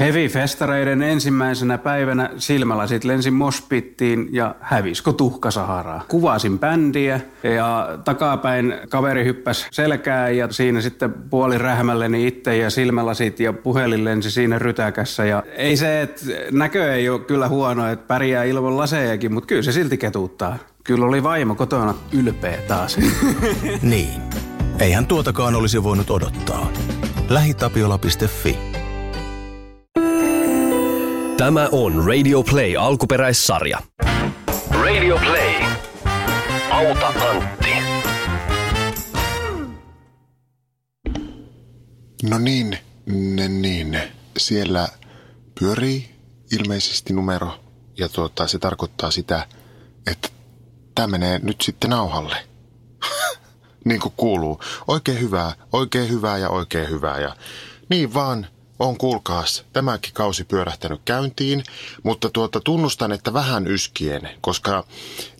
Heavy-festareiden ensimmäisenä päivänä silmälasit lensi mospittiin ja hävisko tuhka Saharaa. Kuvasin bändiä ja takapäin kaveri hyppäsi selkää ja siinä sitten puoli rähmälleni itse ja silmälasit ja puhelin lensi siinä rytäkässä. Ja ei se, että näkö ei ole kyllä huono, että pärjää ilman lasejakin, mutta kyllä se silti ketuuttaa. Kyllä oli vaimo kotona ylpeä taas. niin. Eihän tuotakaan olisi voinut odottaa. Lähitapiola.fi Tämä on Radio Play alkuperäissarja. Radio Play. Auta Antti. No niin, ne, niin. Siellä pyörii ilmeisesti numero ja tuota, se tarkoittaa sitä, että tämä menee nyt sitten nauhalle. niin kuin kuuluu. Oikein hyvää, oikein hyvää ja oikein hyvää. Ja niin vaan, on kuulkaas tämäkin kausi pyörähtänyt käyntiin, mutta tuota, tunnustan, että vähän yskien, koska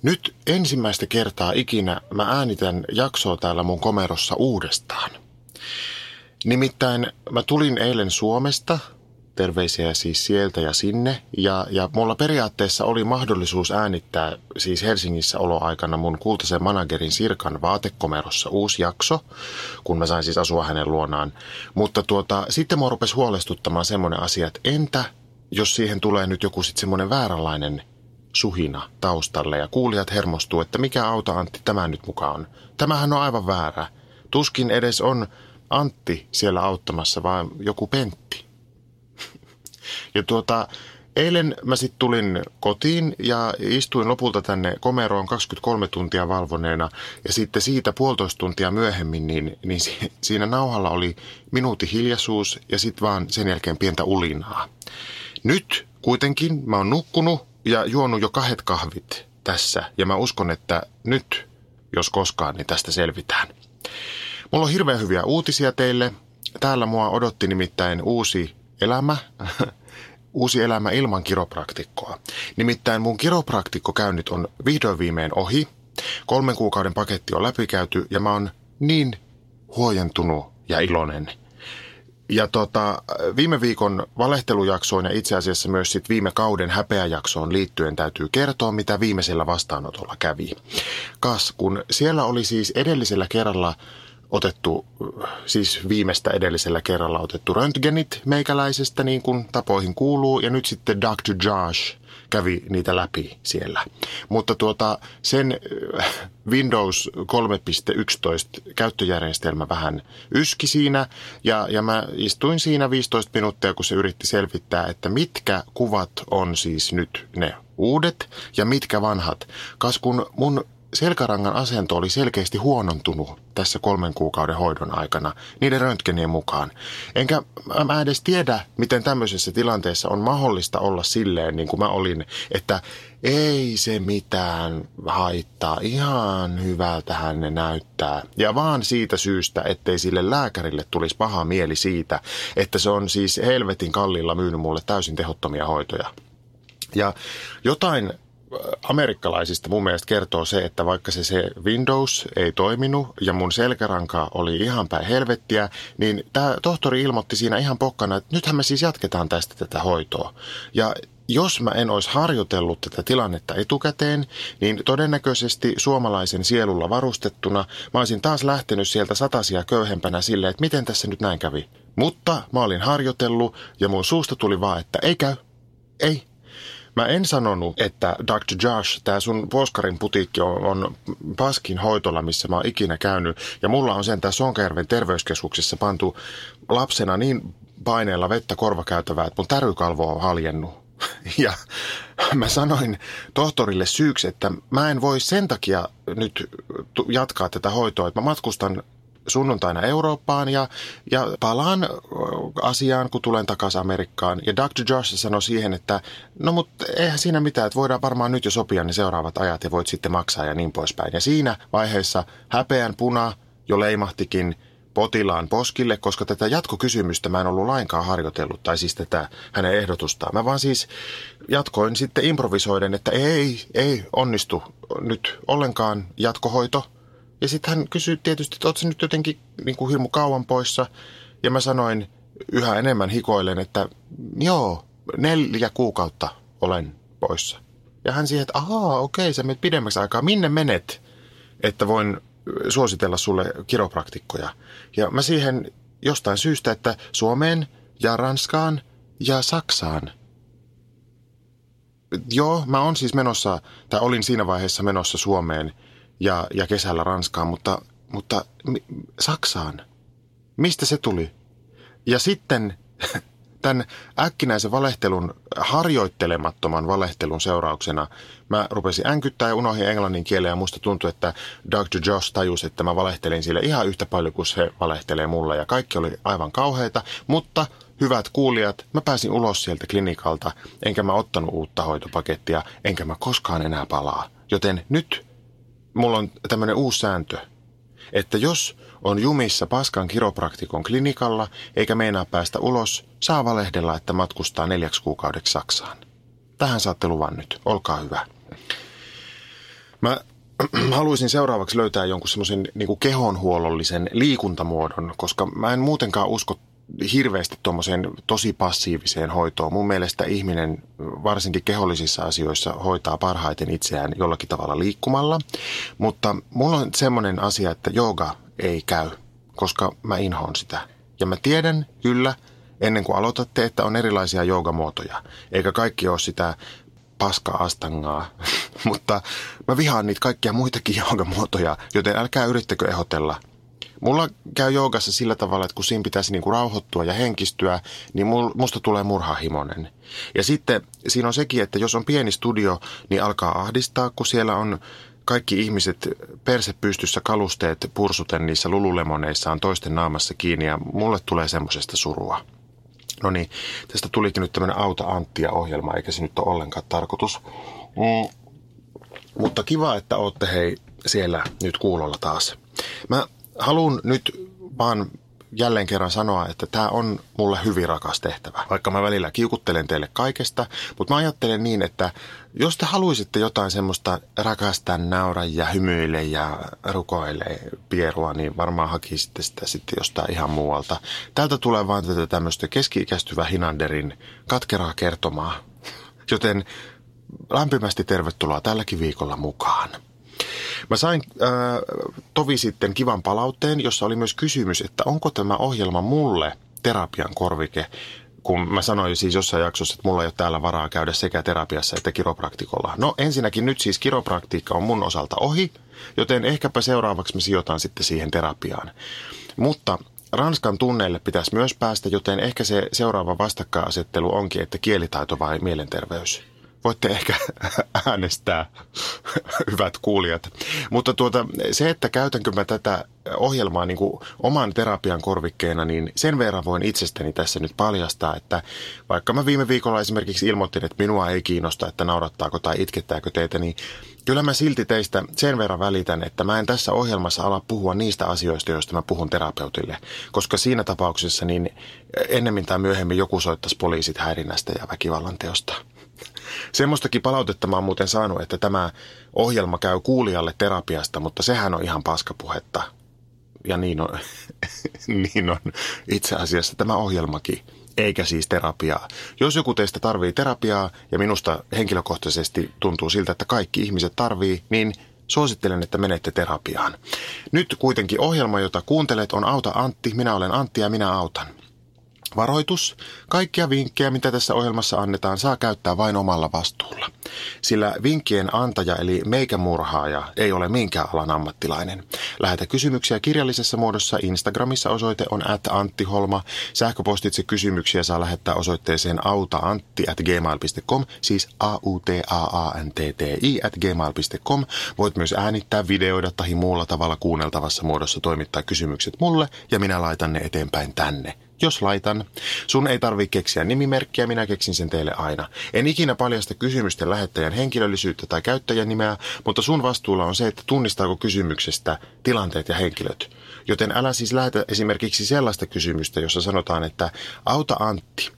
nyt ensimmäistä kertaa ikinä mä äänitän jaksoa täällä mun komerossa uudestaan. Nimittäin mä tulin eilen Suomesta terveisiä siis sieltä ja sinne. Ja, ja mulla periaatteessa oli mahdollisuus äänittää siis Helsingissä oloaikana mun kultaisen managerin Sirkan vaatekomerossa uusi jakso, kun mä sain siis asua hänen luonaan. Mutta tuota, sitten mua rupesi huolestuttamaan semmoinen asia, että entä jos siihen tulee nyt joku sitten semmoinen vääränlainen suhina taustalle ja kuulijat hermostuu, että mikä auto Antti tämä nyt mukaan on. Tämähän on aivan väärä. Tuskin edes on Antti siellä auttamassa, vaan joku Pentti. Ja tuota, eilen mä sitten tulin kotiin ja istuin lopulta tänne komeroon 23 tuntia valvoneena. Ja sitten siitä puolitoista tuntia myöhemmin, niin, niin siinä nauhalla oli minuutti hiljaisuus ja sitten vaan sen jälkeen pientä ulinaa. Nyt kuitenkin mä oon nukkunut ja juonut jo kahdet kahvit tässä. Ja mä uskon, että nyt, jos koskaan, niin tästä selvitään. Mulla on hirveän hyviä uutisia teille. Täällä mua odotti nimittäin uusi elämä, uusi elämä ilman kiropraktikkoa. Nimittäin mun kiropraktikkokäynnit on vihdoin viimein ohi. Kolmen kuukauden paketti on läpikäyty ja mä oon niin huojentunut ja iloinen. Ja tota, viime viikon valehtelujaksoon ja itse asiassa myös sit viime kauden häpeäjaksoon liittyen täytyy kertoa, mitä viimeisellä vastaanotolla kävi. Kas, kun siellä oli siis edellisellä kerralla otettu, siis viimeistä edellisellä kerralla otettu röntgenit meikäläisestä niin kuin tapoihin kuuluu ja nyt sitten Dr. Josh kävi niitä läpi siellä. Mutta tuota, sen äh, Windows 3.11 käyttöjärjestelmä vähän yski siinä ja, ja mä istuin siinä 15 minuuttia, kun se yritti selvittää, että mitkä kuvat on siis nyt ne uudet ja mitkä vanhat. Kas kun mun selkärangan asento oli selkeästi huonontunut tässä kolmen kuukauden hoidon aikana, niiden röntgenien mukaan. Enkä mä edes tiedä, miten tämmöisessä tilanteessa on mahdollista olla silleen, niin kuin mä olin, että ei se mitään haittaa, ihan hyvältähän ne näyttää. Ja vaan siitä syystä, ettei sille lääkärille tulisi paha mieli siitä, että se on siis helvetin kallilla myynyt mulle täysin tehottomia hoitoja. Ja jotain amerikkalaisista mun mielestä kertoo se, että vaikka se, se Windows ei toiminut ja mun selkäranka oli ihan päin helvettiä, niin tämä tohtori ilmoitti siinä ihan pokkana, että nythän me siis jatketaan tästä tätä hoitoa. Ja jos mä en olisi harjoitellut tätä tilannetta etukäteen, niin todennäköisesti suomalaisen sielulla varustettuna mä olisin taas lähtenyt sieltä satasia köyhempänä silleen, että miten tässä nyt näin kävi. Mutta mä olin harjoitellut ja mun suusta tuli vaan, että ei käy, ei, Mä en sanonut, että Dr. Josh, tämä sun Voskarin putiikki on, on paskin hoitola, missä mä oon ikinä käynyt. Ja mulla on sen tässä Sonkajärven terveyskeskuksessa pantu lapsena niin paineella vettä korvakäytävää, että mun tärykalvo on haljennut. Ja mä sanoin tohtorille syyksi, että mä en voi sen takia nyt jatkaa tätä hoitoa, että mä matkustan sunnuntaina Eurooppaan ja, ja palaan asiaan, kun tulen takaisin Amerikkaan. Ja Dr. Josh sanoi siihen, että no mutta eihän siinä mitään, että voidaan varmaan nyt jo sopia ne seuraavat ajat ja voit sitten maksaa ja niin poispäin. Ja siinä vaiheessa häpeän puna jo leimahtikin potilaan poskille, koska tätä jatkokysymystä mä en ollut lainkaan harjoitellut, tai siis tätä hänen ehdotustaan. Mä vaan siis jatkoin sitten improvisoiden, että ei, ei onnistu nyt ollenkaan jatkohoito – ja sitten hän kysyi tietysti, että ootko nyt jotenkin niin kuin hirmu kauan poissa. Ja mä sanoin, yhä enemmän hikoilen, että joo, neljä kuukautta olen poissa. Ja hän siihen, että ahaa, okei, sä menet pidemmäksi aikaa. Minne menet, että voin suositella sulle kiropraktikkoja? Ja mä siihen jostain syystä, että Suomeen ja Ranskaan ja Saksaan. Joo, mä oon siis menossa, tai olin siinä vaiheessa menossa Suomeen ja, ja kesällä Ranskaan, mutta, mutta Saksaan. Mistä se tuli? Ja sitten tämän äkkinäisen valehtelun, harjoittelemattoman valehtelun seurauksena mä rupesin änkyttää ja unohdin englannin kielen ja musta tuntui, että Dr. Josh tajusi, että mä valehtelin sille ihan yhtä paljon kuin se valehtelee mulle ja kaikki oli aivan kauheita, mutta hyvät kuulijat, mä pääsin ulos sieltä klinikalta, enkä mä ottanut uutta hoitopakettia, enkä mä koskaan enää palaa. Joten nyt mulla on tämmöinen uusi sääntö, että jos on jumissa paskan kiropraktikon klinikalla eikä meinaa päästä ulos, saa valehdella, että matkustaa neljäksi kuukaudeksi Saksaan. Tähän saatte luvan nyt, olkaa hyvä. Mä haluaisin seuraavaksi löytää jonkun semmoisen niin kehonhuollollisen liikuntamuodon, koska mä en muutenkaan usko hirveästi tuommoiseen tosi passiiviseen hoitoon. Mun mielestä ihminen varsinkin kehollisissa asioissa hoitaa parhaiten itseään jollakin tavalla liikkumalla. Mutta mulla on semmoinen asia, että jooga ei käy, koska mä inhoon sitä. Ja mä tiedän kyllä ennen kuin aloitatte, että on erilaisia joogamuotoja. Eikä kaikki ole sitä paska-astangaa. Mutta mä vihaan niitä kaikkia muitakin joogamuotoja, joten älkää yrittäkö ehdotella – Mulla käy joogassa sillä tavalla, että kun siinä pitäisi niinku rauhoittua ja henkistyä, niin musta tulee murhahimonen. Ja sitten siinä on sekin, että jos on pieni studio, niin alkaa ahdistaa, kun siellä on kaikki ihmiset perse pystyssä kalusteet pursuten niissä lululemoneissaan toisten naamassa kiinni ja mulle tulee semmoisesta surua. No niin, tästä tulikin nyt tämmöinen Auta Anttia-ohjelma, eikä se nyt ole ollenkaan tarkoitus. Mm. Mutta kiva, että olette hei siellä nyt kuulolla taas. Mä haluan nyt vaan jälleen kerran sanoa, että tämä on mulle hyvin rakas tehtävä. Vaikka mä välillä kiukuttelen teille kaikesta, mutta mä ajattelen niin, että jos te haluaisitte jotain semmoista rakastaa, naura ja hymyile ja rukoile pierua, niin varmaan hakisitte sitä sitten jostain ihan muualta. Täältä tulee vaan tätä tämmöistä keski-ikäistyvä Hinanderin katkeraa kertomaa. Joten lämpimästi tervetuloa tälläkin viikolla mukaan. Mä sain äh, tovi sitten kivan palautteen, jossa oli myös kysymys, että onko tämä ohjelma mulle terapian korvike, kun mä sanoin siis jossain jaksossa, että mulla ei ole täällä varaa käydä sekä terapiassa että kiropraktikolla. No ensinnäkin nyt siis kiropraktiikka on mun osalta ohi, joten ehkäpä seuraavaksi mä sijoitan sitten siihen terapiaan. Mutta Ranskan tunneille pitäisi myös päästä, joten ehkä se seuraava vastakkainasettelu onkin, että kielitaito vai mielenterveys voitte ehkä äänestää, hyvät kuulijat. Mutta tuota, se, että käytänkö mä tätä ohjelmaa niin kuin oman terapian korvikkeena, niin sen verran voin itsestäni tässä nyt paljastaa, että vaikka mä viime viikolla esimerkiksi ilmoittin, että minua ei kiinnosta, että naurattaako tai itkettääkö teitä, niin kyllä mä silti teistä sen verran välitän, että mä en tässä ohjelmassa ala puhua niistä asioista, joista mä puhun terapeutille, koska siinä tapauksessa niin ennemmin tai myöhemmin joku soittaisi poliisit häirinnästä ja väkivallan teosta. Semmoistakin palautetta mä oon muuten saanut, että tämä ohjelma käy kuulijalle terapiasta, mutta sehän on ihan paskapuhetta. Ja niin on, niin on itse asiassa tämä ohjelmakin, eikä siis terapiaa. Jos joku teistä tarvii terapiaa, ja minusta henkilökohtaisesti tuntuu siltä, että kaikki ihmiset tarvii, niin suosittelen, että menette terapiaan. Nyt kuitenkin ohjelma, jota kuuntelet, on Auta Antti. Minä olen Antti ja minä autan. Varoitus. Kaikkia vinkkejä, mitä tässä ohjelmassa annetaan, saa käyttää vain omalla vastuulla. Sillä vinkkien antaja eli meikämurhaaja ei ole minkään alan ammattilainen. Lähetä kysymyksiä kirjallisessa muodossa. Instagramissa osoite on at Antti Holma. Sähköpostitse kysymyksiä saa lähettää osoitteeseen autaantti at gmail.com, siis a u t a a n t t i at gmail.com. Voit myös äänittää, videoida tai muulla tavalla kuunneltavassa muodossa toimittaa kysymykset mulle ja minä laitan ne eteenpäin tänne jos laitan. Sun ei tarvi keksiä nimimerkkiä, minä keksin sen teille aina. En ikinä paljasta kysymysten lähettäjän henkilöllisyyttä tai käyttäjän nimeä, mutta sun vastuulla on se, että tunnistaako kysymyksestä tilanteet ja henkilöt. Joten älä siis lähetä esimerkiksi sellaista kysymystä, jossa sanotaan, että auta Antti.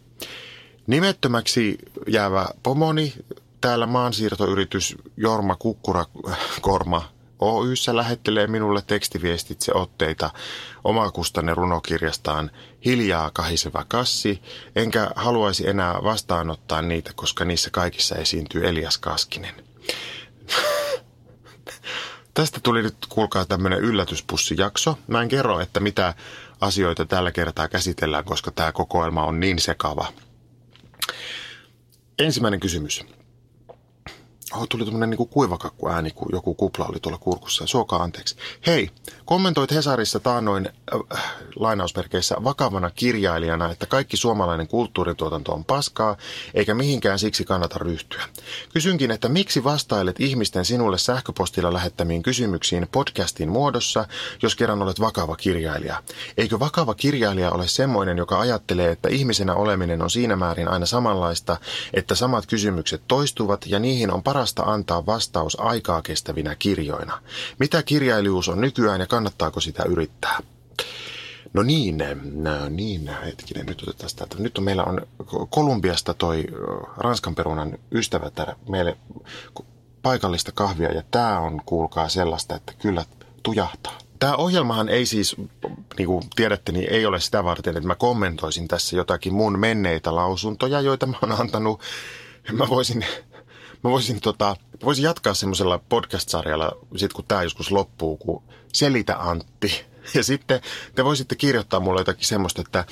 Nimettömäksi jäävä pomoni, täällä maansiirtoyritys Jorma Kukkura Korma Oyssä lähettelee minulle tekstiviestitse otteita omakustanne runokirjastaan Hiljaa kahiseva kassi, enkä haluaisi enää vastaanottaa niitä, koska niissä kaikissa esiintyy Elias Kaskinen. Tästä tuli nyt, kuulkaa, tämmöinen yllätyspussijakso. Mä en kerro, että mitä asioita tällä kertaa käsitellään, koska tämä kokoelma on niin sekava. Ensimmäinen kysymys. Oh, tuli tämmöinen niin kuivakakku ääni, kun joku kupla oli tuolla kurkussa. Suokaa anteeksi. Hei, kommentoit Hesarissa taannoin äh, lainausmerkeissä vakavana kirjailijana, että kaikki suomalainen kulttuurituotanto on paskaa, eikä mihinkään siksi kannata ryhtyä. Kysynkin, että miksi vastailet ihmisten sinulle sähköpostilla lähettämiin kysymyksiin podcastin muodossa, jos kerran olet vakava kirjailija? Eikö vakava kirjailija ole semmoinen, joka ajattelee, että ihmisenä oleminen on siinä määrin aina samanlaista, että samat kysymykset toistuvat ja niihin on parasta antaa vastaus aikaa kestävinä kirjoina? Mitä kirjailijuus on nykyään ja kannattaako sitä yrittää? No niin, no niin, hetkinen, nyt otetaan sitä. Nyt on, meillä on Kolumbiasta toi Ranskan perunan ystävä täällä meille paikallista kahvia ja tämä on, kuulkaa, sellaista, että kyllä tujahtaa. Tämä ohjelmahan ei siis, niin kuin tiedätte, niin ei ole sitä varten, että mä kommentoisin tässä jotakin mun menneitä lausuntoja, joita mä oon antanut. Mä voisin, mä voisin, tota, voisin jatkaa semmoisella podcast-sarjalla, sit kun tämä joskus loppuu, kun Selitä Antti. Ja sitten te voisitte kirjoittaa mulle jotakin semmoista, että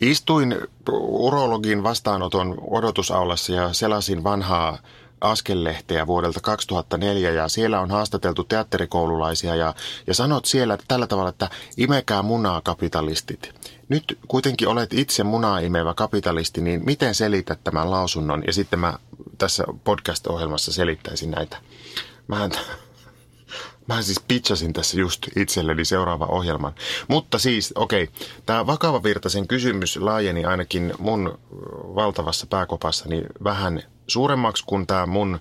istuin urologin vastaanoton odotusaulassa ja selasin vanhaa askellehteä vuodelta 2004 ja siellä on haastateltu teatterikoululaisia ja, ja sanot siellä tällä tavalla, että imekää munaa kapitalistit. Nyt kuitenkin olet itse munaa imevä kapitalisti, niin miten selität tämän lausunnon? Ja sitten mä tässä podcast-ohjelmassa selittäisin näitä. Mähän Mä siis pitchasin tässä just itselleni seuraava ohjelman. Mutta siis, okei, okay, tämä vakava virtaisen kysymys laajeni ainakin mun valtavassa pääkopassani vähän suuremmaksi kuin tämä mun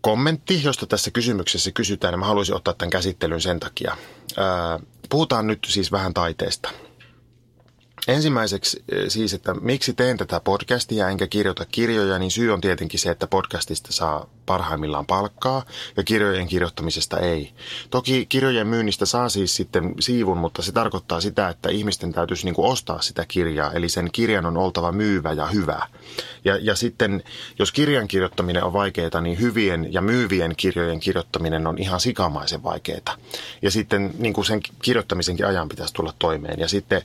kommentti, josta tässä kysymyksessä kysytään. Ja mä haluaisin ottaa tämän käsittelyn sen takia. puhutaan nyt siis vähän taiteesta. Ensimmäiseksi eh, siis, että miksi teen tätä podcastia enkä kirjoita kirjoja, niin syy on tietenkin se, että podcastista saa parhaimmillaan palkkaa ja kirjojen kirjoittamisesta ei. Toki kirjojen myynnistä saa siis sitten siivun, mutta se tarkoittaa sitä, että ihmisten täytyisi niin kuin ostaa sitä kirjaa, eli sen kirjan on oltava myyvä ja hyvä. Ja, ja sitten, jos kirjan kirjoittaminen on vaikeaa, niin hyvien ja myyvien kirjojen kirjoittaminen on ihan sikamaisen vaikeaa. Ja sitten niin kuin sen kirjoittamisenkin ajan pitäisi tulla toimeen. Ja sitten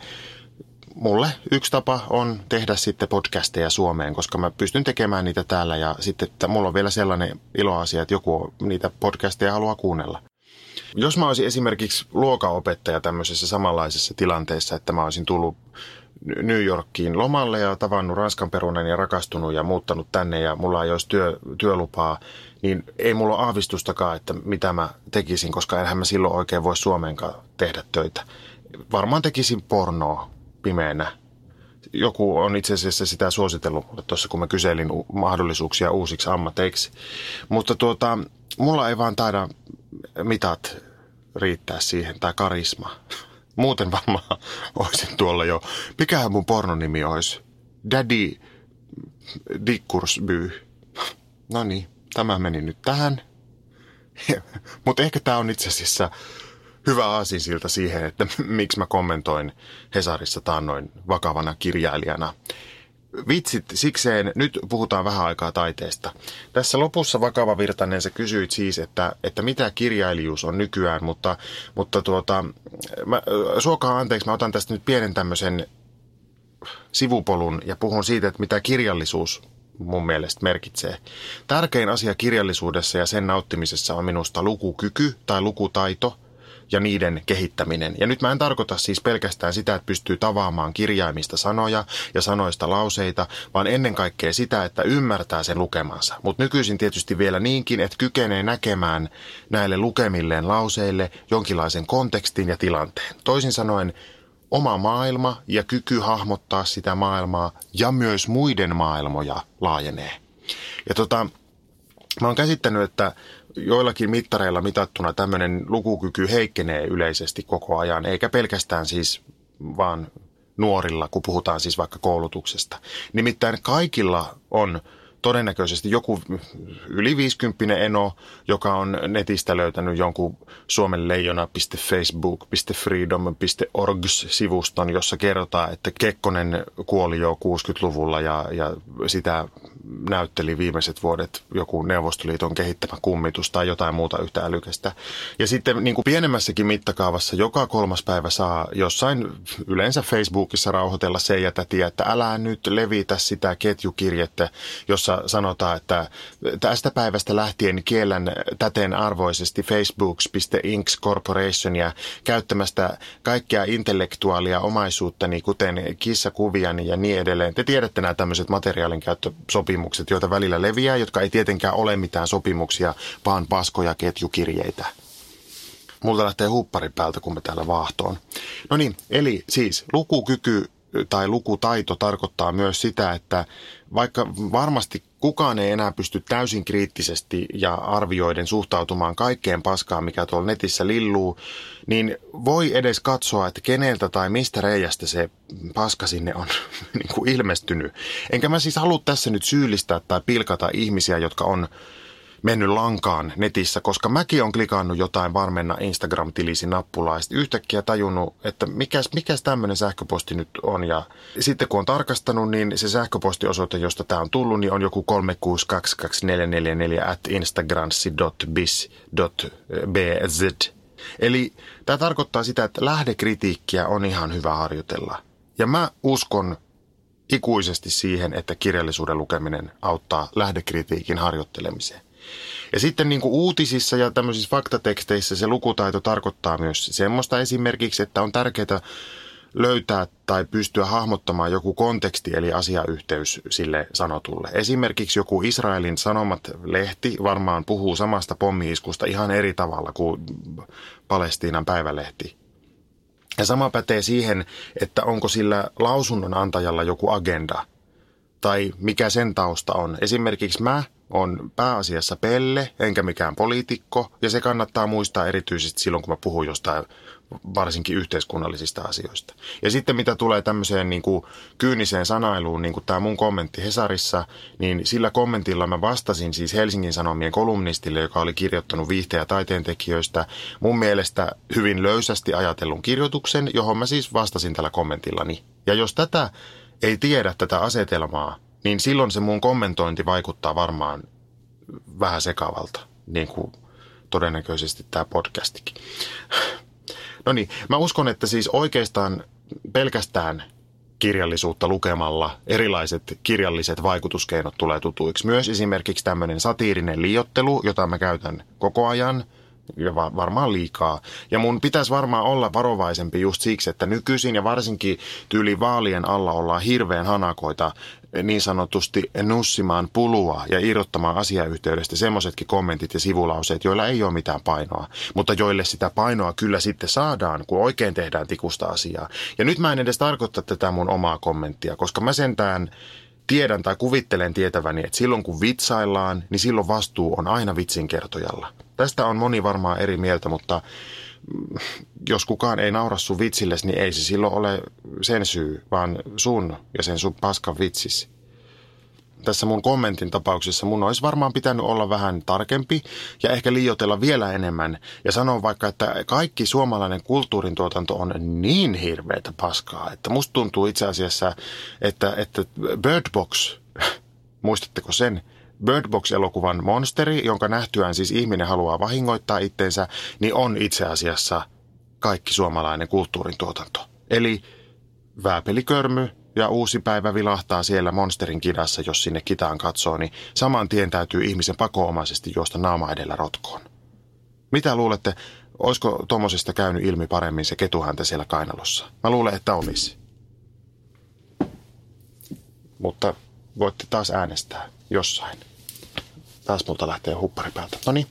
mulle yksi tapa on tehdä sitten podcasteja Suomeen, koska mä pystyn tekemään niitä täällä ja sitten että mulla on vielä sellainen iloasia, että joku niitä podcasteja haluaa kuunnella. Jos mä olisin esimerkiksi luokaopettaja tämmöisessä samanlaisessa tilanteessa, että mä olisin tullut New Yorkiin lomalle ja tavannut Ranskan perunan ja rakastunut ja muuttanut tänne ja mulla ei olisi työ, työlupaa, niin ei mulla ole aavistustakaan, että mitä mä tekisin, koska enhän mä silloin oikein voi Suomeenkaan tehdä töitä. Varmaan tekisin pornoa pimeänä. Joku on itse asiassa sitä suositellut tuossa, kun mä kyselin mahdollisuuksia uusiksi ammateiksi. Mutta tuota, mulla ei vaan taida mitat riittää siihen, tai karisma. Muuten varmaan olisin tuolla jo. Mikähän mun pornonimi olisi? Daddy Dikkursby. No niin, tämä meni nyt tähän. Mutta ehkä tämä on itse asiassa hyvä aasinsilta siihen, että miksi mä kommentoin Hesarissa taannoin vakavana kirjailijana. Vitsit sikseen, nyt puhutaan vähän aikaa taiteesta. Tässä lopussa vakava virtainen sä kysyit siis, että, että mitä kirjailijuus on nykyään, mutta, mutta tuota, mä, suokaa anteeksi, mä otan tästä nyt pienen tämmöisen sivupolun ja puhun siitä, että mitä kirjallisuus mun mielestä merkitsee. Tärkein asia kirjallisuudessa ja sen nauttimisessa on minusta lukukyky tai lukutaito – ja niiden kehittäminen. Ja nyt mä en tarkoita siis pelkästään sitä, että pystyy tavaamaan kirjaimista sanoja ja sanoista lauseita, vaan ennen kaikkea sitä, että ymmärtää sen lukemansa. Mutta nykyisin tietysti vielä niinkin, että kykenee näkemään näille lukemilleen lauseille jonkinlaisen kontekstin ja tilanteen. Toisin sanoen, oma maailma ja kyky hahmottaa sitä maailmaa ja myös muiden maailmoja laajenee. Ja tota, mä oon käsittänyt, että joillakin mittareilla mitattuna tämmöinen lukukyky heikkenee yleisesti koko ajan, eikä pelkästään siis vaan nuorilla, kun puhutaan siis vaikka koulutuksesta. Nimittäin kaikilla on todennäköisesti joku yli 50 eno, joka on netistä löytänyt jonkun suomen leijona.facebook.freedom.org-sivuston, jossa kerrotaan, että Kekkonen kuoli jo 60-luvulla ja, ja sitä näytteli viimeiset vuodet joku Neuvostoliiton kehittämä kummitus tai jotain muuta yhtä älykästä. Ja sitten niin kuin pienemmässäkin mittakaavassa joka kolmas päivä saa jossain yleensä Facebookissa rauhoitella se ja tätiä, että älä nyt levitä sitä ketjukirjettä, jossa sanotaan, että tästä päivästä lähtien kiellän täten arvoisesti Facebooks.inks Corporationia käyttämästä kaikkea intellektuaalia omaisuuttani, kuten kissakuviani ja niin edelleen. Te tiedätte nämä tämmöiset materiaalin käyttösopimukset, joita välillä leviää, jotka ei tietenkään ole mitään sopimuksia, vaan paskoja ketjukirjeitä. Multa lähtee huppari päältä, kun me täällä vaahtoon. No niin, eli siis lukukyky tai lukutaito tarkoittaa myös sitä, että vaikka varmasti kukaan ei enää pysty täysin kriittisesti ja arvioiden suhtautumaan kaikkeen paskaan, mikä tuolla netissä lilluu, niin voi edes katsoa, että keneltä tai mistä reiästä se paska sinne on niin kuin ilmestynyt. Enkä mä siis halua tässä nyt syyllistää tai pilkata ihmisiä, jotka on mennyt lankaan netissä, koska mäkin on klikannut jotain varmenna Instagram-tilisi nappulaa ja yhtäkkiä tajunnut, että mikäs, mikäs tämmöinen sähköposti nyt on. Ja sitten kun on tarkastanut, niin se sähköpostiosoite, josta tämä on tullut, niin on joku 3622444 at instagramsi.biz.bz. Eli tämä tarkoittaa sitä, että lähdekritiikkiä on ihan hyvä harjoitella. Ja mä uskon ikuisesti siihen, että kirjallisuuden lukeminen auttaa lähdekritiikin harjoittelemiseen. Ja sitten niin kuin uutisissa ja tämmöisissä faktateksteissä se lukutaito tarkoittaa myös semmoista esimerkiksi, että on tärkeää löytää tai pystyä hahmottamaan joku konteksti eli asiayhteys sille sanotulle. Esimerkiksi joku Israelin Sanomat-lehti varmaan puhuu samasta pommiiskusta ihan eri tavalla kuin Palestiinan päivälehti. Ja sama pätee siihen, että onko sillä lausunnon antajalla joku agenda tai mikä sen tausta on. Esimerkiksi mä on pääasiassa pelle, enkä mikään poliitikko, ja se kannattaa muistaa erityisesti silloin, kun mä puhun jostain varsinkin yhteiskunnallisista asioista. Ja sitten mitä tulee tämmöiseen niin kuin kyyniseen sanailuun, niin kuin tämä mun kommentti Hesarissa, niin sillä kommentilla mä vastasin siis Helsingin Sanomien kolumnistille, joka oli kirjoittanut viihteen ja taiteen tekijöistä, mun mielestä hyvin löysästi ajatellun kirjoituksen, johon mä siis vastasin tällä kommentillani. Ja jos tätä ei tiedä tätä asetelmaa, niin silloin se mun kommentointi vaikuttaa varmaan vähän sekavalta, niin kuin todennäköisesti tämä podcastikin. No niin, mä uskon, että siis oikeastaan pelkästään kirjallisuutta lukemalla erilaiset kirjalliset vaikutuskeinot tulee tutuiksi. Myös esimerkiksi tämmöinen satiirinen liiottelu, jota mä käytän koko ajan – ja varmaan liikaa. Ja mun pitäisi varmaan olla varovaisempi just siksi, että nykyisin ja varsinkin tyyli vaalien alla ollaan hirveän hanakoita niin sanotusti nussimaan pulua ja irrottamaan asiayhteydestä semmoisetkin kommentit ja sivulauseet, joilla ei ole mitään painoa, mutta joille sitä painoa kyllä sitten saadaan, kun oikein tehdään tikusta asiaa. Ja nyt mä en edes tarkoita tätä mun omaa kommenttia, koska mä sentään tiedän tai kuvittelen tietäväni, että silloin kun vitsaillaan, niin silloin vastuu on aina vitsinkertojalla. Tästä on moni varmaan eri mieltä, mutta jos kukaan ei naura sun vitsillesi, niin ei se silloin ole sen syy, vaan sun ja sen sun paskan vitsis. Tässä mun kommentin tapauksessa mun olisi varmaan pitänyt olla vähän tarkempi ja ehkä liioitella vielä enemmän ja sanoa vaikka, että kaikki suomalainen kulttuurin tuotanto on niin hirveätä paskaa, että musta tuntuu itse asiassa, että, että Bird Box, muistatteko sen, Bird Box-elokuvan monsteri, jonka nähtyään siis ihminen haluaa vahingoittaa itsensä, niin on itse asiassa kaikki suomalainen kulttuurin tuotanto. Eli vääpelikörmy ja uusi päivä vilahtaa siellä monsterin kidassa, jos sinne kitaan katsoo, niin saman tien täytyy ihmisen pakoomaisesti juosta naama edellä rotkoon. Mitä luulette, olisiko tuommoisesta käynyt ilmi paremmin se ketuhäntä siellä kainalossa? Mä luulen, että olisi. Mutta voitte taas äänestää jossain. Taas multa lähtee huppari päältä. No niin,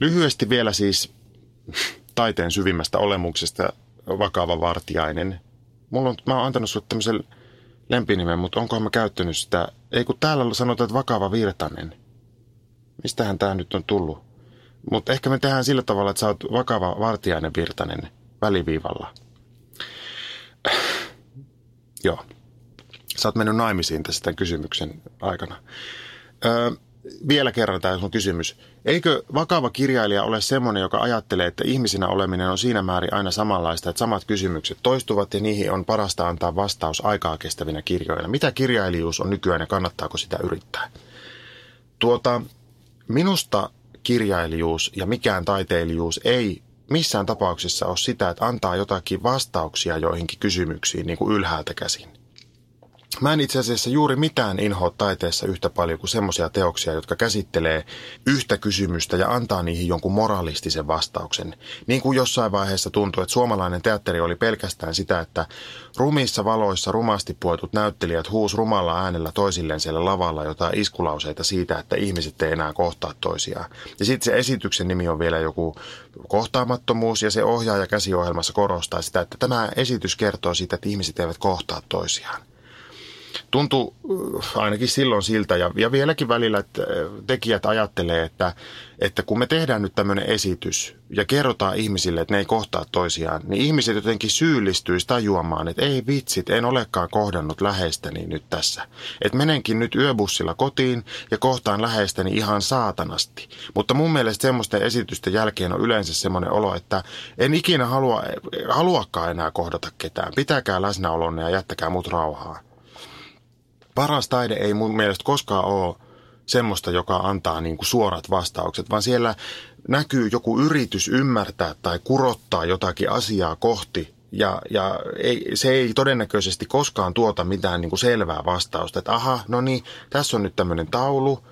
lyhyesti vielä siis taiteen syvimmästä olemuksesta vakava vartiainen. Mulla on, mä oon antanut sulle tämmöisen lempinimen, mutta onkohan mä käyttänyt sitä? Ei kun täällä sanotaan, että vakava Virtanen. Mistähän tämä nyt on tullut? Mutta ehkä me tehdään sillä tavalla, että sä oot vakava Vartiainen Virtanen väliviivalla. Joo. Sä oot mennyt naimisiin tässä tämän kysymyksen aikana. Öö, vielä kerran tämä on kysymys. Eikö vakava kirjailija ole semmoinen, joka ajattelee, että ihmisenä oleminen on siinä määrin aina samanlaista, että samat kysymykset toistuvat ja niihin on parasta antaa vastaus aikaa kestävinä kirjoina? Mitä kirjailijuus on nykyään ja kannattaako sitä yrittää? Tuota, minusta kirjailijuus ja mikään taiteilijuus ei missään tapauksessa ole sitä, että antaa jotakin vastauksia joihinkin kysymyksiin niin kuin ylhäältä käsin. Mä en itse asiassa juuri mitään inhoa taiteessa yhtä paljon kuin semmoisia teoksia, jotka käsittelee yhtä kysymystä ja antaa niihin jonkun moralistisen vastauksen. Niin kuin jossain vaiheessa tuntui, että suomalainen teatteri oli pelkästään sitä, että rumissa valoissa rumasti puetut näyttelijät huus rumalla äänellä toisilleen siellä lavalla jotain iskulauseita siitä, että ihmiset ei enää kohtaa toisiaan. Ja sitten se esityksen nimi on vielä joku kohtaamattomuus ja se ohjaaja käsiohjelmassa korostaa sitä, että tämä esitys kertoo siitä, että ihmiset eivät kohtaa toisiaan tuntui äh, ainakin silloin siltä ja, ja vieläkin välillä, että äh, tekijät ajattelee, että, että kun me tehdään nyt tämmöinen esitys ja kerrotaan ihmisille, että ne ei kohtaa toisiaan, niin ihmiset jotenkin syyllistyisi tajuamaan, että ei vitsit, en olekaan kohdannut läheistäni nyt tässä. Että menenkin nyt yöbussilla kotiin ja kohtaan läheistäni ihan saatanasti. Mutta mun mielestä semmoisten esitysten jälkeen on yleensä semmoinen olo, että en ikinä halua, haluakaan enää kohdata ketään. Pitäkää läsnäolonne ja jättäkää mut rauhaan paras taide ei mun mielestä koskaan ole semmoista, joka antaa niin kuin suorat vastaukset, vaan siellä näkyy joku yritys ymmärtää tai kurottaa jotakin asiaa kohti ja, ja ei, se ei todennäköisesti koskaan tuota mitään niin kuin selvää vastausta, että aha, no niin, tässä on nyt tämmöinen taulu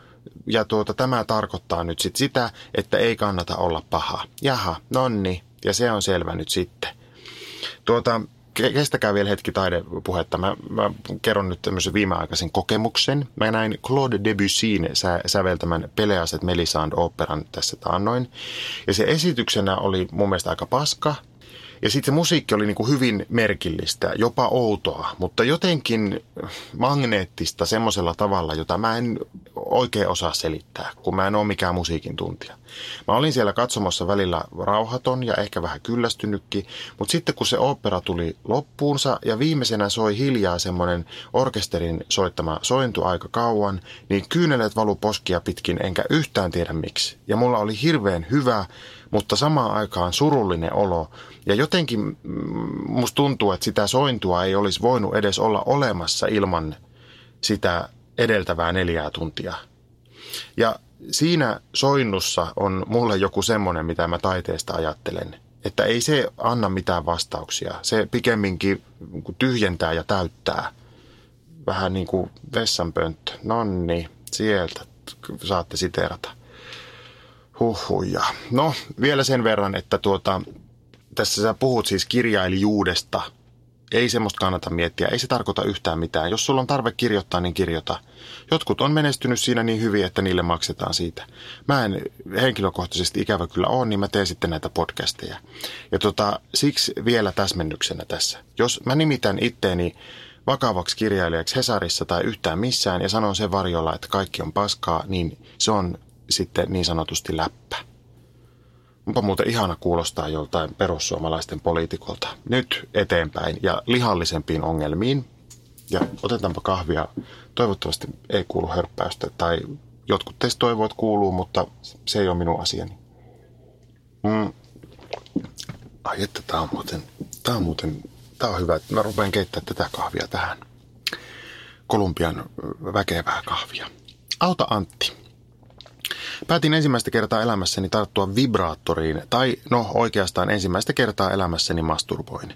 ja tuota, tämä tarkoittaa nyt sit sitä, että ei kannata olla paha. Jaha, nonni, ja se on selvä nyt sitten. Tuota, kestäkää vielä hetki taidepuhetta. Mä, mä kerron nyt tämmöisen viimeaikaisen kokemuksen. Mä näin Claude Debussyn sä, säveltämän Peleaset Melisande operan tässä taannoin. Ja se esityksenä oli mun mielestä aika paska – ja sitten se musiikki oli niin kuin hyvin merkillistä, jopa outoa, mutta jotenkin magneettista semmoisella tavalla, jota mä en oikein osaa selittää, kun mä en ole mikään musiikin tuntija. Mä olin siellä katsomassa välillä rauhaton ja ehkä vähän kyllästynytkin, mutta sitten kun se opera tuli loppuunsa ja viimeisenä soi hiljaa semmoinen orkesterin soittama sointu aika kauan, niin kyynelet valu poskia pitkin enkä yhtään tiedä miksi. Ja mulla oli hirveän hyvä mutta samaan aikaan surullinen olo. Ja jotenkin mm, musta tuntuu, että sitä sointua ei olisi voinut edes olla olemassa ilman sitä edeltävää neljää tuntia. Ja siinä soinnussa on mulle joku semmoinen, mitä mä taiteesta ajattelen. Että ei se anna mitään vastauksia. Se pikemminkin tyhjentää ja täyttää. Vähän niin kuin vessanpönttö. Nonni, sieltä saatte siteerata. Huhhuja. No, vielä sen verran, että tuota, tässä sä puhut siis kirjailijuudesta. Ei semmoista kannata miettiä, ei se tarkoita yhtään mitään. Jos sulla on tarve kirjoittaa, niin kirjoita. Jotkut on menestynyt siinä niin hyvin, että niille maksetaan siitä. Mä en henkilökohtaisesti ikävä kyllä ole, niin mä teen sitten näitä podcasteja. Ja tota, siksi vielä täsmennyksenä tässä. Jos mä nimitän itteeni vakavaksi kirjailijaksi Hesarissa tai yhtään missään ja sanon sen varjolla, että kaikki on paskaa, niin se on sitten niin sanotusti läppä. Onpa muuten ihana kuulostaa joltain perussuomalaisten poliitikolta. Nyt eteenpäin ja lihallisempiin ongelmiin. Ja otetaanpa kahvia. Toivottavasti ei kuulu hörppäystä. Tai jotkut teistä toivovat kuuluu, mutta se ei ole minun asiani. Mm. Ai että tää on muuten, tää on muuten, tää on hyvä. Mä rupean keittämään tätä kahvia tähän. Kolumbian väkevää kahvia. Auta Antti. Päätin ensimmäistä kertaa elämässäni tarttua vibraattoriin, tai no oikeastaan ensimmäistä kertaa elämässäni masturboin.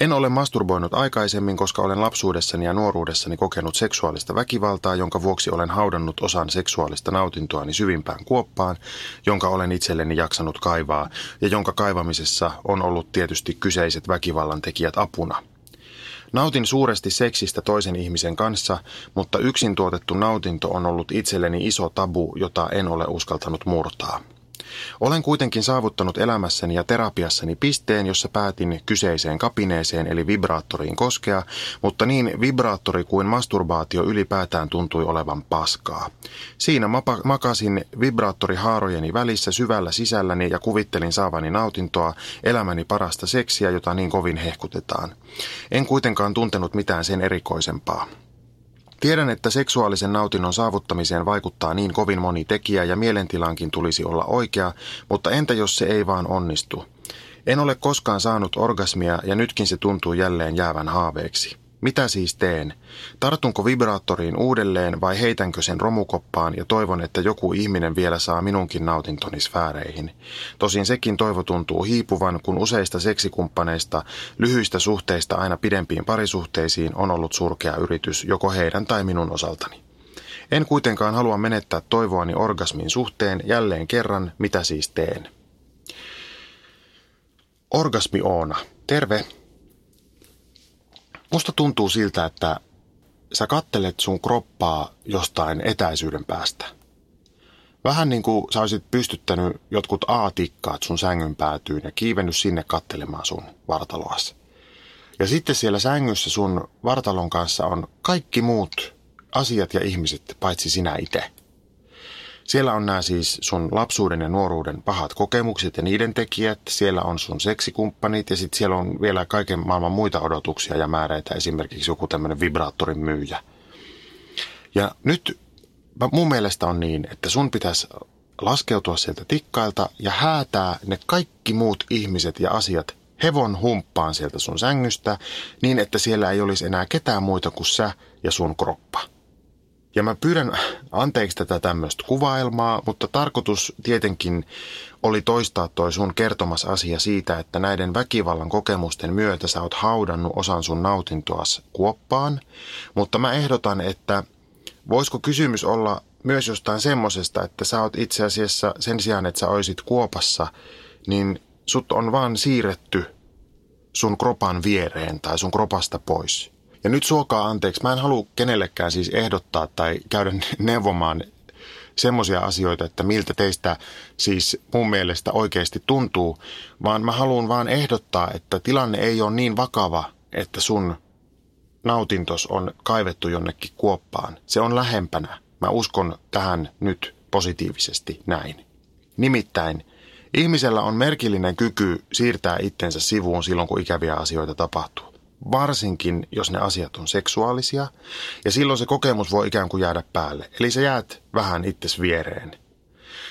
En ole masturboinut aikaisemmin, koska olen lapsuudessani ja nuoruudessani kokenut seksuaalista väkivaltaa, jonka vuoksi olen haudannut osan seksuaalista nautintoani syvimpään kuoppaan, jonka olen itselleni jaksanut kaivaa, ja jonka kaivamisessa on ollut tietysti kyseiset väkivallan tekijät apuna – Nautin suuresti seksistä toisen ihmisen kanssa, mutta yksin tuotettu nautinto on ollut itselleni iso tabu, jota en ole uskaltanut murtaa. Olen kuitenkin saavuttanut elämässäni ja terapiassani pisteen, jossa päätin kyseiseen kapineeseen eli vibraattoriin koskea, mutta niin vibraattori kuin masturbaatio ylipäätään tuntui olevan paskaa. Siinä mapa- makasin vibraattorihaarojeni välissä syvällä sisälläni ja kuvittelin saavani nautintoa, elämäni parasta seksiä, jota niin kovin hehkutetaan. En kuitenkaan tuntenut mitään sen erikoisempaa. Tiedän, että seksuaalisen nautinnon saavuttamiseen vaikuttaa niin kovin moni tekijä ja mielentilankin tulisi olla oikea, mutta entä jos se ei vaan onnistu? En ole koskaan saanut orgasmia ja nytkin se tuntuu jälleen jäävän haaveeksi. Mitä siis teen? Tartunko vibraattoriin uudelleen vai heitänkö sen romukoppaan ja toivon, että joku ihminen vielä saa minunkin nautintoni sfääreihin? Tosin sekin toivo tuntuu hiipuvan, kun useista seksikumppaneista, lyhyistä suhteista aina pidempiin parisuhteisiin on ollut surkea yritys joko heidän tai minun osaltani. En kuitenkaan halua menettää toivoani orgasmin suhteen jälleen kerran, mitä siis teen. Orgasmi Oona. Terve. Musta tuntuu siltä, että sä kattelet sun kroppaa jostain etäisyyden päästä. Vähän niin kuin sä olisit pystyttänyt jotkut aatikkaat sun sängyn päätyyn ja kiivennyt sinne kattelemaan sun vartaloas. Ja sitten siellä sängyssä sun vartalon kanssa on kaikki muut asiat ja ihmiset, paitsi sinä itse. Siellä on nämä siis sun lapsuuden ja nuoruuden pahat kokemukset ja niiden tekijät. Siellä on sun seksikumppanit ja sitten siellä on vielä kaiken maailman muita odotuksia ja määreitä. Esimerkiksi joku tämmöinen vibraattorin myyjä. Ja nyt mun mielestä on niin, että sun pitäisi laskeutua sieltä tikkailta ja häätää ne kaikki muut ihmiset ja asiat hevon humppaan sieltä sun sängystä niin, että siellä ei olisi enää ketään muita kuin sä ja sun kroppa. Ja mä pyydän anteeksi tätä tämmöistä kuvailmaa, mutta tarkoitus tietenkin oli toistaa toi sun kertomas asia siitä, että näiden väkivallan kokemusten myötä sä oot haudannut osan sun nautintoas kuoppaan. Mutta mä ehdotan, että voisiko kysymys olla myös jostain semmosesta, että sä oot itse asiassa sen sijaan, että sä oisit kuopassa, niin sut on vaan siirretty sun kropan viereen tai sun kropasta pois. Ja nyt suokaa anteeksi, mä en halua kenellekään siis ehdottaa tai käydä neuvomaan semmoisia asioita, että miltä teistä siis mun mielestä oikeasti tuntuu, vaan mä haluan vaan ehdottaa, että tilanne ei ole niin vakava, että sun nautintos on kaivettu jonnekin kuoppaan. Se on lähempänä. Mä uskon tähän nyt positiivisesti näin. Nimittäin ihmisellä on merkillinen kyky siirtää itsensä sivuun silloin, kun ikäviä asioita tapahtuu varsinkin jos ne asiat on seksuaalisia, ja silloin se kokemus voi ikään kuin jäädä päälle. Eli sä jäät vähän itses viereen.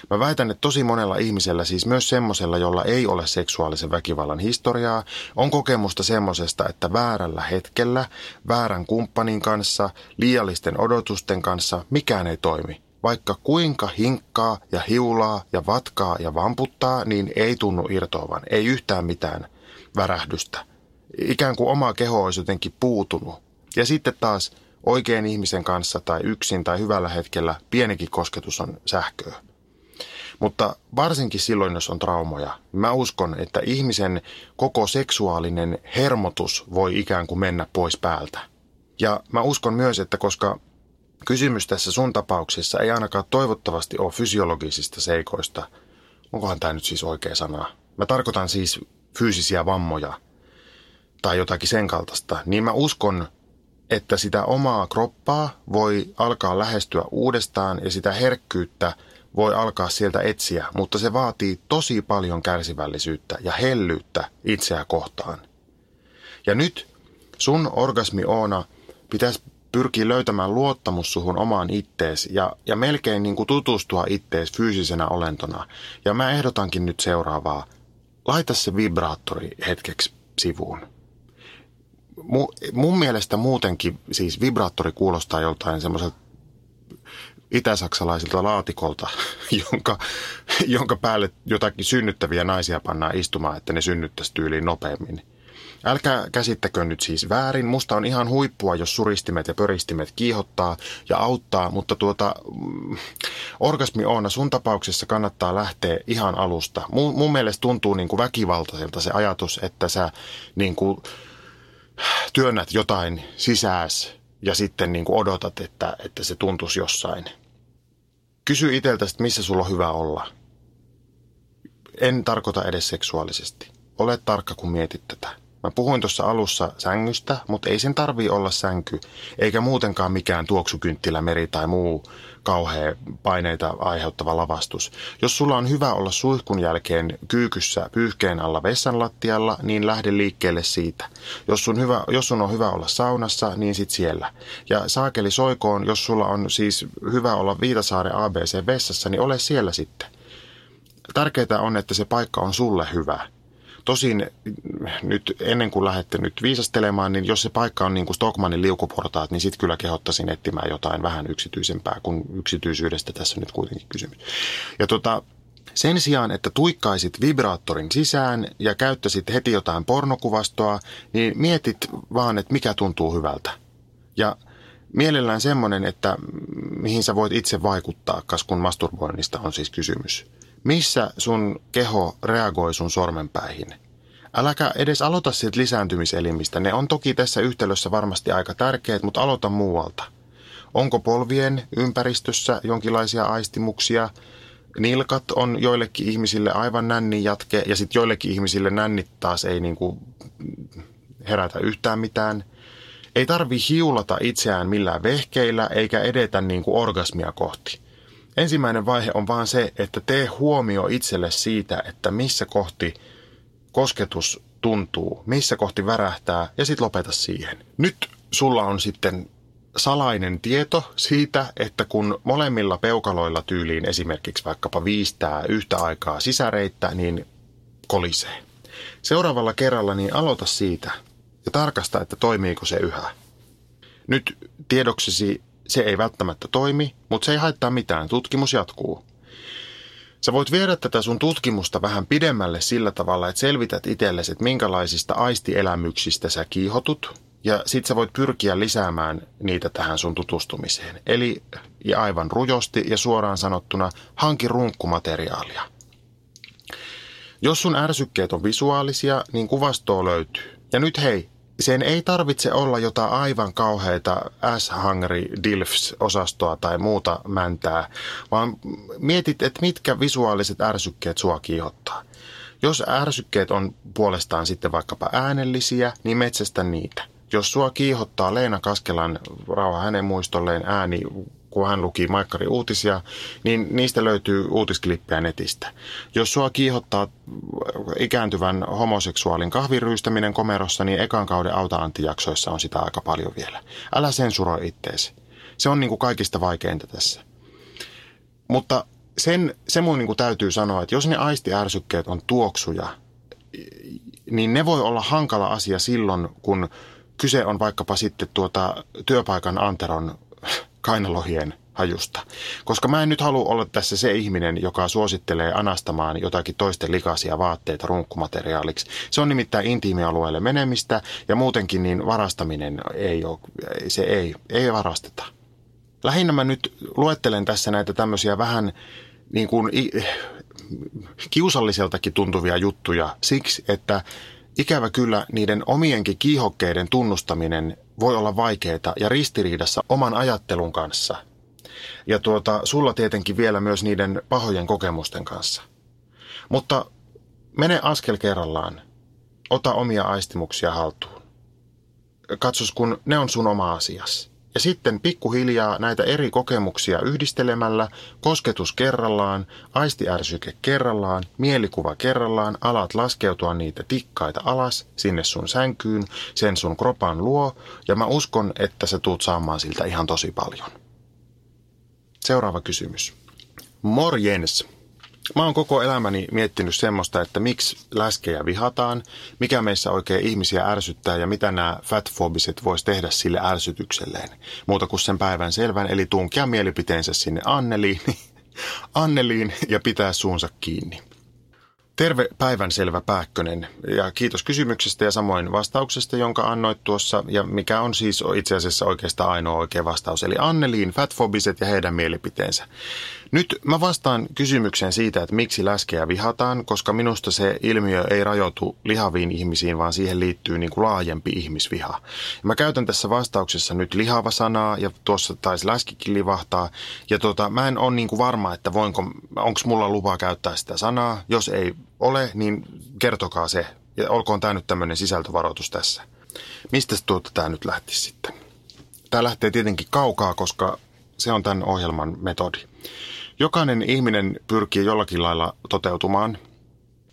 Mä väitän, että tosi monella ihmisellä, siis myös semmosella, jolla ei ole seksuaalisen väkivallan historiaa, on kokemusta semmosesta, että väärällä hetkellä, väärän kumppanin kanssa, liiallisten odotusten kanssa mikään ei toimi. Vaikka kuinka hinkkaa ja hiulaa ja vatkaa ja vamputtaa, niin ei tunnu irtoavan, ei yhtään mitään värähdystä ikään kuin oma keho olisi jotenkin puutunut. Ja sitten taas oikein ihmisen kanssa tai yksin tai hyvällä hetkellä pienikin kosketus on sähköä. Mutta varsinkin silloin, jos on traumoja, mä uskon, että ihmisen koko seksuaalinen hermotus voi ikään kuin mennä pois päältä. Ja mä uskon myös, että koska kysymys tässä sun tapauksessa ei ainakaan toivottavasti ole fysiologisista seikoista, onkohan tämä nyt siis oikea sana? Mä tarkoitan siis fyysisiä vammoja – tai jotakin sen kaltaista, niin mä uskon, että sitä omaa kroppaa voi alkaa lähestyä uudestaan ja sitä herkkyyttä voi alkaa sieltä etsiä, mutta se vaatii tosi paljon kärsivällisyyttä ja hellyyttä itseä kohtaan. Ja nyt sun orgasmi Oona pitäisi pyrkiä löytämään luottamus suhun omaan ittees ja, ja melkein niin kuin tutustua ittees fyysisenä olentona. Ja mä ehdotankin nyt seuraavaa. Laita se vibraattori hetkeksi sivuun mu, mun mielestä muutenkin siis vibraattori kuulostaa joltain semmoiselta itäsaksalaisilta laatikolta, jonka, jonka päälle jotakin synnyttäviä naisia pannaan istumaan, että ne synnyttäisi tyyliin nopeammin. Älkää käsittäkö nyt siis väärin. Musta on ihan huippua, jos suristimet ja pöristimet kiihottaa ja auttaa, mutta tuota, mm, orgasmi on, sun tapauksessa kannattaa lähteä ihan alusta. Mun, mun mielestä tuntuu niin kuin väkivaltaiselta se ajatus, että sä niin kuin, työnnät jotain sisääs ja sitten niin kuin odotat, että, että se tuntuisi jossain. Kysy itseltäsi, missä sulla on hyvä olla. En tarkoita edes seksuaalisesti. Ole tarkka, kun mietit tätä. Mä puhuin tuossa alussa sängystä, mutta ei sen tarvii olla sänky, eikä muutenkaan mikään tuoksukynttilämeri tai muu kauhea paineita aiheuttava lavastus. Jos sulla on hyvä olla suihkun jälkeen kyykyssä pyyhkeen alla vessan lattialla, niin lähde liikkeelle siitä. Jos sun, hyvä, jos sun on hyvä olla saunassa, niin sit siellä. Ja saakeli soikoon, jos sulla on siis hyvä olla Viitasaaren ABC vessassa, niin ole siellä sitten. Tärkeää on, että se paikka on sulle hyvä. Tosin nyt ennen kuin lähdette nyt viisastelemaan, niin jos se paikka on niin kuin Stockmanin liukuportaat, niin sitten kyllä kehottaisin etsimään jotain vähän yksityisempää, kun yksityisyydestä tässä nyt kuitenkin kysymys. Ja tota, sen sijaan, että tuikkaisit vibraattorin sisään ja käyttäisit heti jotain pornokuvastoa, niin mietit vaan, että mikä tuntuu hyvältä. Ja mielellään semmoinen, että mihin sä voit itse vaikuttaa, kas kun masturboinnista on siis kysymys. Missä sun keho reagoi sun sormenpäihin? Äläkä edes aloita siitä lisääntymiselimistä. Ne on toki tässä yhtälössä varmasti aika tärkeät, mutta aloita muualta. Onko polvien ympäristössä jonkinlaisia aistimuksia? Nilkat on joillekin ihmisille aivan nännin jatke ja sitten joillekin ihmisille nännit taas ei niinku herätä yhtään mitään. Ei tarvi hiulata itseään millään vehkeillä eikä edetä niinku orgasmia kohti. Ensimmäinen vaihe on vaan se, että tee huomio itselle siitä, että missä kohti kosketus tuntuu, missä kohti värähtää ja sitten lopeta siihen. Nyt sulla on sitten salainen tieto siitä, että kun molemmilla peukaloilla tyyliin esimerkiksi vaikkapa viistää yhtä aikaa sisäreittä, niin kolisee. Seuraavalla kerralla niin aloita siitä ja tarkasta, että toimiiko se yhä. Nyt tiedoksesi se ei välttämättä toimi, mutta se ei haittaa mitään. Tutkimus jatkuu. Sä voit viedä tätä sun tutkimusta vähän pidemmälle sillä tavalla, että selvität itsellesi, että minkälaisista aistielämyksistä sä kiihotut, ja sit sä voit pyrkiä lisäämään niitä tähän sun tutustumiseen. Eli ja aivan rujosti ja suoraan sanottuna hanki runkkumateriaalia. Jos sun ärsykkeet on visuaalisia, niin kuvastoa löytyy. Ja nyt hei, sen ei tarvitse olla jotain aivan kauheita S-Hungry Dilfs-osastoa tai muuta mäntää, vaan mietit, että mitkä visuaaliset ärsykkeet sua kiihottaa. Jos ärsykkeet on puolestaan sitten vaikkapa äänellisiä, niin metsästä niitä. Jos sua kiihottaa Leena Kaskelan rauha hänen muistolleen ääni kun hän luki Maikkari uutisia, niin niistä löytyy uutisklippejä netistä. Jos sua kiihottaa ikääntyvän homoseksuaalin kahviryystäminen komerossa, niin ekan kauden auta jaksoissa on sitä aika paljon vielä. Älä sensuroi itteesi. Se on niin kuin kaikista vaikeinta tässä. Mutta sen, se mun niin kuin täytyy sanoa, että jos ne aistiärsykkeet on tuoksuja, niin ne voi olla hankala asia silloin, kun kyse on vaikkapa sitten tuota työpaikan anteron kainalohien hajusta. Koska mä en nyt halua olla tässä se ihminen, joka suosittelee anastamaan jotakin toisten likaisia vaatteita runkkumateriaaliksi. Se on nimittäin intiimialueelle menemistä ja muutenkin niin varastaminen ei ole, se ei, ei varasteta. Lähinnä mä nyt luettelen tässä näitä tämmöisiä vähän niin kuin kiusalliseltakin tuntuvia juttuja siksi, että ikävä kyllä niiden omienkin kiihokkeiden tunnustaminen voi olla vaikeaa ja ristiriidassa oman ajattelun kanssa. Ja tuota, sulla tietenkin vielä myös niiden pahojen kokemusten kanssa. Mutta mene askel kerrallaan. Ota omia aistimuksia haltuun. Katsos, kun ne on sun oma asias. Ja sitten pikkuhiljaa näitä eri kokemuksia yhdistelemällä, kosketus kerrallaan, aistiärsyke kerrallaan, mielikuva kerrallaan, alat laskeutua niitä tikkaita alas sinne sun sänkyyn, sen sun kropan luo, ja mä uskon, että sä tuut saamaan siltä ihan tosi paljon. Seuraava kysymys. Morjens. Mä oon koko elämäni miettinyt semmoista, että miksi läskejä vihataan, mikä meissä oikein ihmisiä ärsyttää ja mitä nämä fatfobiset vois tehdä sille ärsytykselleen. Muuta kuin sen päivän selvän, eli tunkea mielipiteensä sinne Anneliin, Anneliin ja pitää suunsa kiinni. Terve päivänselvä Pääkkönen ja kiitos kysymyksestä ja samoin vastauksesta, jonka annoit tuossa ja mikä on siis itse asiassa oikeastaan ainoa oikea vastaus. Eli Anneliin, fatfobiset ja heidän mielipiteensä. Nyt mä vastaan kysymykseen siitä, että miksi läskeä vihataan, koska minusta se ilmiö ei rajoitu lihaviin ihmisiin, vaan siihen liittyy niin kuin laajempi ihmisviha. Mä käytän tässä vastauksessa nyt lihava sanaa ja tuossa taisi läskikin livahtaa. Ja tota, mä en ole niin kuin varma, että voinko, onko mulla lupa käyttää sitä sanaa. Jos ei ole, niin kertokaa se Ja olkoon tämä nyt tämmöinen sisältövaroitus tässä. Mistä tuota tämä nyt lähti sitten? Tämä lähtee tietenkin kaukaa, koska se on tämän ohjelman metodi. Jokainen ihminen pyrkii jollakin lailla toteutumaan.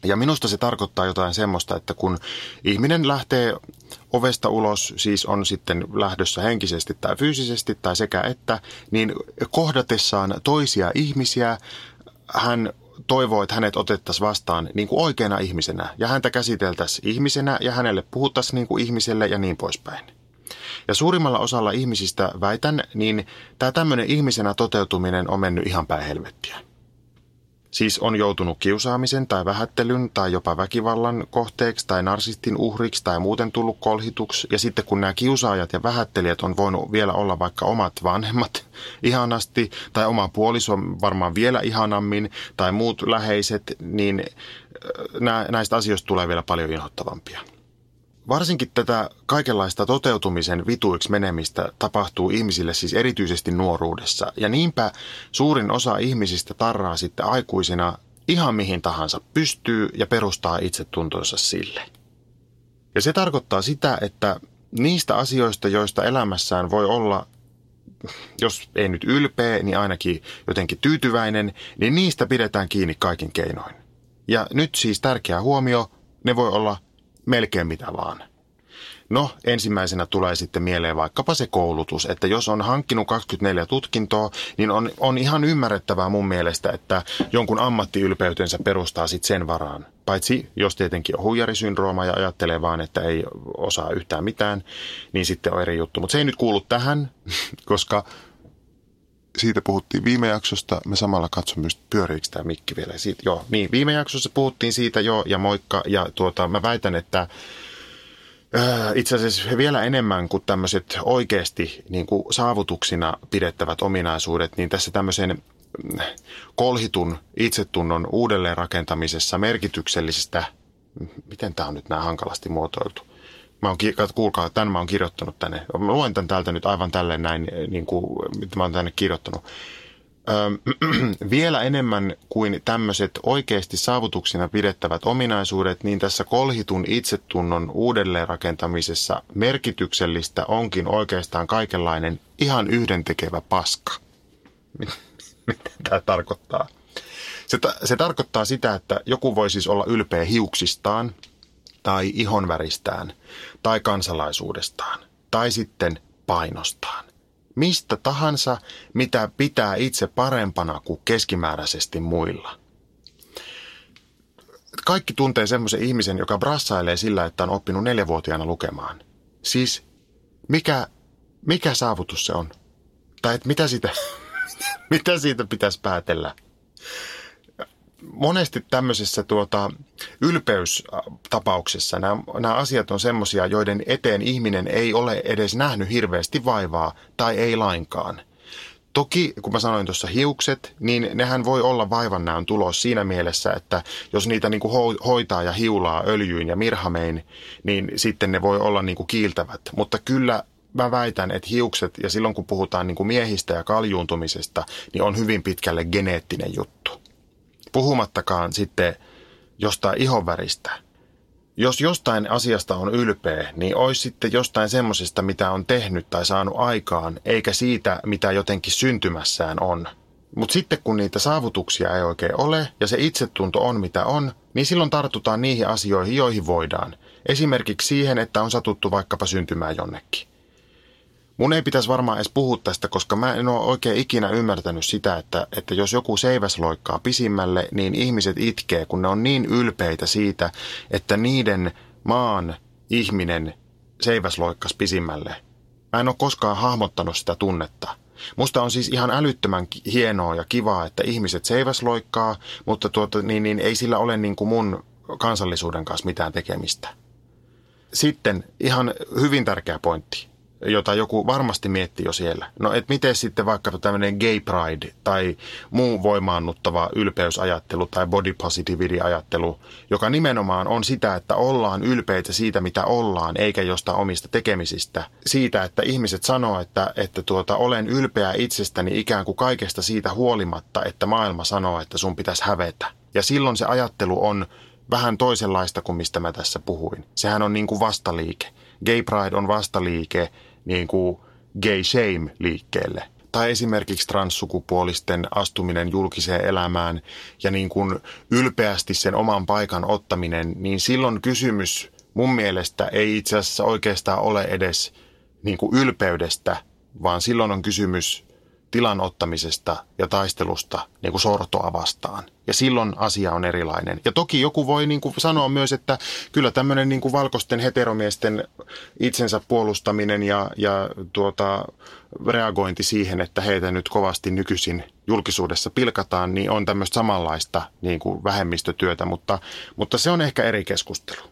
Ja minusta se tarkoittaa jotain semmoista, että kun ihminen lähtee ovesta ulos, siis on sitten lähdössä henkisesti tai fyysisesti tai sekä että, niin kohdatessaan toisia ihmisiä hän toivoo, että hänet otettaisiin vastaan niin kuin oikeana ihmisenä ja häntä käsiteltäisiin ihmisenä ja hänelle puhuttaisiin niin kuin ihmiselle ja niin poispäin. Ja suurimmalla osalla ihmisistä väitän, niin tämä tämmöinen ihmisenä toteutuminen on mennyt ihan päin helvettiä. Siis on joutunut kiusaamisen tai vähättelyn tai jopa väkivallan kohteeksi tai narsistin uhriksi tai muuten tullut kolhituksi. Ja sitten kun nämä kiusaajat ja vähättelijät on voinut vielä olla vaikka omat vanhemmat ihanasti tai oma puoliso varmaan vielä ihanammin tai muut läheiset, niin näistä asioista tulee vielä paljon inhottavampia. Varsinkin tätä kaikenlaista toteutumisen vituiksi menemistä tapahtuu ihmisille siis erityisesti nuoruudessa. Ja niinpä suurin osa ihmisistä tarraa sitten aikuisina ihan mihin tahansa pystyy ja perustaa itsetuntonsa sille. Ja se tarkoittaa sitä, että niistä asioista, joista elämässään voi olla, jos ei nyt ylpeä, niin ainakin jotenkin tyytyväinen, niin niistä pidetään kiinni kaikin keinoin. Ja nyt siis tärkeä huomio, ne voi olla melkein mitä vaan. No, ensimmäisenä tulee sitten mieleen vaikkapa se koulutus, että jos on hankkinut 24 tutkintoa, niin on, on ihan ymmärrettävää mun mielestä, että jonkun ammattiylpeytensä perustaa sitten sen varaan. Paitsi jos tietenkin on huijarisyndrooma ja ajattelee vaan, että ei osaa yhtään mitään, niin sitten on eri juttu. Mutta se ei nyt kuulu tähän, koska siitä puhuttiin viime jaksosta. Me samalla katsomme myös, pyöriikö tämä mikki vielä. Siitä, joo, niin, viime jaksossa puhuttiin siitä jo ja moikka. Ja tuota, mä väitän, että itse asiassa vielä enemmän kuin tämmöiset oikeasti niin kuin saavutuksina pidettävät ominaisuudet, niin tässä tämmöisen mm, kolhitun itsetunnon uudelleenrakentamisessa merkityksellisestä, miten tämä on nyt näin hankalasti muotoiltu, Mä oon, kuulkaa, tämän mä oon kirjoittanut tänne. Mä luen tämän täältä nyt aivan tälleen näin, niin kuin, mitä mä oon tänne kirjoittanut. vielä enemmän kuin tämmöiset oikeasti saavutuksina pidettävät ominaisuudet, niin tässä kolhitun itsetunnon uudelleenrakentamisessa merkityksellistä onkin oikeastaan kaikenlainen ihan yhdentekevä paska. Mitä tämä tarkoittaa? Se, ta- se tarkoittaa sitä, että joku voi siis olla ylpeä hiuksistaan tai ihonväristään tai kansalaisuudestaan tai sitten painostaan mistä tahansa, mitä pitää itse parempana kuin keskimääräisesti muilla. Kaikki tuntee semmoisen ihmisen, joka brassailee sillä, että on oppinut neljävuotiaana lukemaan. Siis mikä, mikä saavutus se on? Tai että mitä siitä, mitä siitä pitäisi päätellä? Monesti tämmöisessä tuota, ylpeystapauksessa nämä, nämä asiat on semmoisia, joiden eteen ihminen ei ole edes nähnyt hirveästi vaivaa tai ei lainkaan. Toki, kun mä sanoin tuossa hiukset, niin nehän voi olla vaivannäön tulos siinä mielessä, että jos niitä niin kuin hoitaa ja hiulaa öljyin ja mirhamein, niin sitten ne voi olla niin kuin kiiltävät. Mutta kyllä mä väitän, että hiukset, ja silloin kun puhutaan niin kuin miehistä ja kaljuuntumisesta, niin on hyvin pitkälle geneettinen juttu. Puhumattakaan sitten jostain ihonväristä. Jos jostain asiasta on ylpeä, niin olisi sitten jostain semmoisesta, mitä on tehnyt tai saanut aikaan, eikä siitä, mitä jotenkin syntymässään on. Mutta sitten kun niitä saavutuksia ei oikein ole ja se itsetunto on mitä on, niin silloin tartutaan niihin asioihin, joihin voidaan. Esimerkiksi siihen, että on satuttu vaikkapa syntymään jonnekin. Mun ei pitäisi varmaan edes puhua tästä, koska mä en ole oikein ikinä ymmärtänyt sitä, että, että jos joku seiväs loikkaa pisimmälle, niin ihmiset itkee, kun ne on niin ylpeitä siitä, että niiden maan ihminen seiväs loikkas pisimmälle. Mä en ole koskaan hahmottanut sitä tunnetta. Musta on siis ihan älyttömän hienoa ja kivaa, että ihmiset seiväsloikkaa, mutta tuota, niin, niin ei sillä ole niin kuin mun kansallisuuden kanssa mitään tekemistä. Sitten ihan hyvin tärkeä pointti jota joku varmasti miettii jo siellä. No et miten sitten vaikka tämmöinen gay pride tai muu voimaannuttava ylpeysajattelu tai body positivity-ajattelu, joka nimenomaan on sitä, että ollaan ylpeitä siitä, mitä ollaan, eikä jostain omista tekemisistä. Siitä, että ihmiset sanoo, että, että tuota, olen ylpeä itsestäni ikään kuin kaikesta siitä huolimatta, että maailma sanoo, että sun pitäisi hävetä. Ja silloin se ajattelu on vähän toisenlaista kuin mistä mä tässä puhuin. Sehän on niin kuin vastaliike. Gay Pride on vastaliike niin kuin gay shame liikkeelle. Tai esimerkiksi transsukupuolisten astuminen julkiseen elämään ja niin kuin ylpeästi sen oman paikan ottaminen, niin silloin kysymys mun mielestä ei itse asiassa oikeastaan ole edes niin kuin ylpeydestä, vaan silloin on kysymys tilan ottamisesta ja taistelusta niin kuin sortoa vastaan. Ja silloin asia on erilainen. Ja toki joku voi niin kuin sanoa myös, että kyllä tämmöinen niin kuin valkoisten heteromiesten itsensä puolustaminen ja, ja tuota, reagointi siihen, että heitä nyt kovasti nykyisin julkisuudessa pilkataan, niin on tämmöistä samanlaista niin kuin vähemmistötyötä, mutta, mutta se on ehkä eri keskustelu.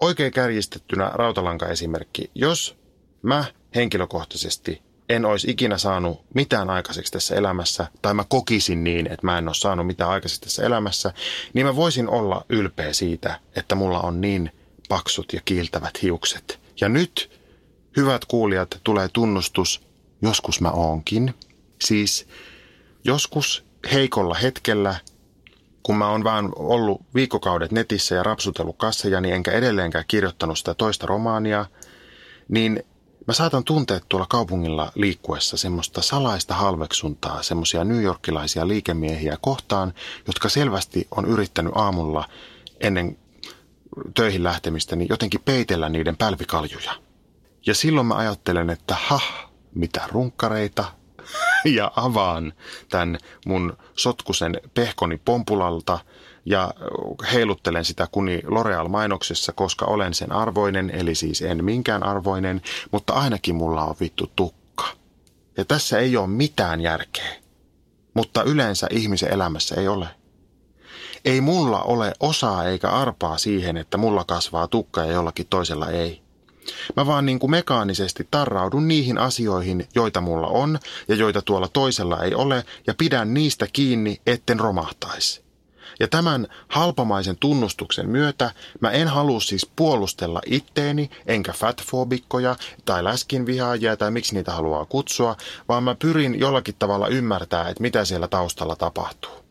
Oikein kärjistettynä rautalanka-esimerkki. Jos mä henkilökohtaisesti en olisi ikinä saanut mitään aikaiseksi tässä elämässä, tai mä kokisin niin, että mä en ole saanut mitään aikaiseksi tässä elämässä, niin mä voisin olla ylpeä siitä, että mulla on niin paksut ja kiiltävät hiukset. Ja nyt, hyvät kuulijat, tulee tunnustus, joskus mä oonkin. Siis joskus heikolla hetkellä, kun mä oon vaan ollut viikkokaudet netissä ja rapsutellut kassejani, enkä edelleenkään kirjoittanut sitä toista romaania, niin Mä saatan tuntea tuolla kaupungilla liikkuessa semmoista salaista halveksuntaa, semmoisia newyorkilaisia liikemiehiä kohtaan, jotka selvästi on yrittänyt aamulla ennen töihin lähtemistä niin jotenkin peitellä niiden pälvikaljuja. Ja silloin mä ajattelen, että ha, mitä runkkareita, ja avaan tämän mun sotkusen pehkoni pompulalta – ja heiluttelen sitä kuni L'Oreal-mainoksessa, koska olen sen arvoinen, eli siis en minkään arvoinen, mutta ainakin mulla on vittu tukka. Ja tässä ei ole mitään järkeä, mutta yleensä ihmisen elämässä ei ole. Ei mulla ole osaa eikä arpaa siihen, että mulla kasvaa tukka ja jollakin toisella ei. Mä vaan niin kuin mekaanisesti tarraudun niihin asioihin, joita mulla on ja joita tuolla toisella ei ole, ja pidän niistä kiinni, etten romahtaisi. Ja tämän halpamaisen tunnustuksen myötä mä en halua siis puolustella itteeni, enkä fatfobikkoja tai läskinvihaajia tai miksi niitä haluaa kutsua, vaan mä pyrin jollakin tavalla ymmärtää, että mitä siellä taustalla tapahtuu.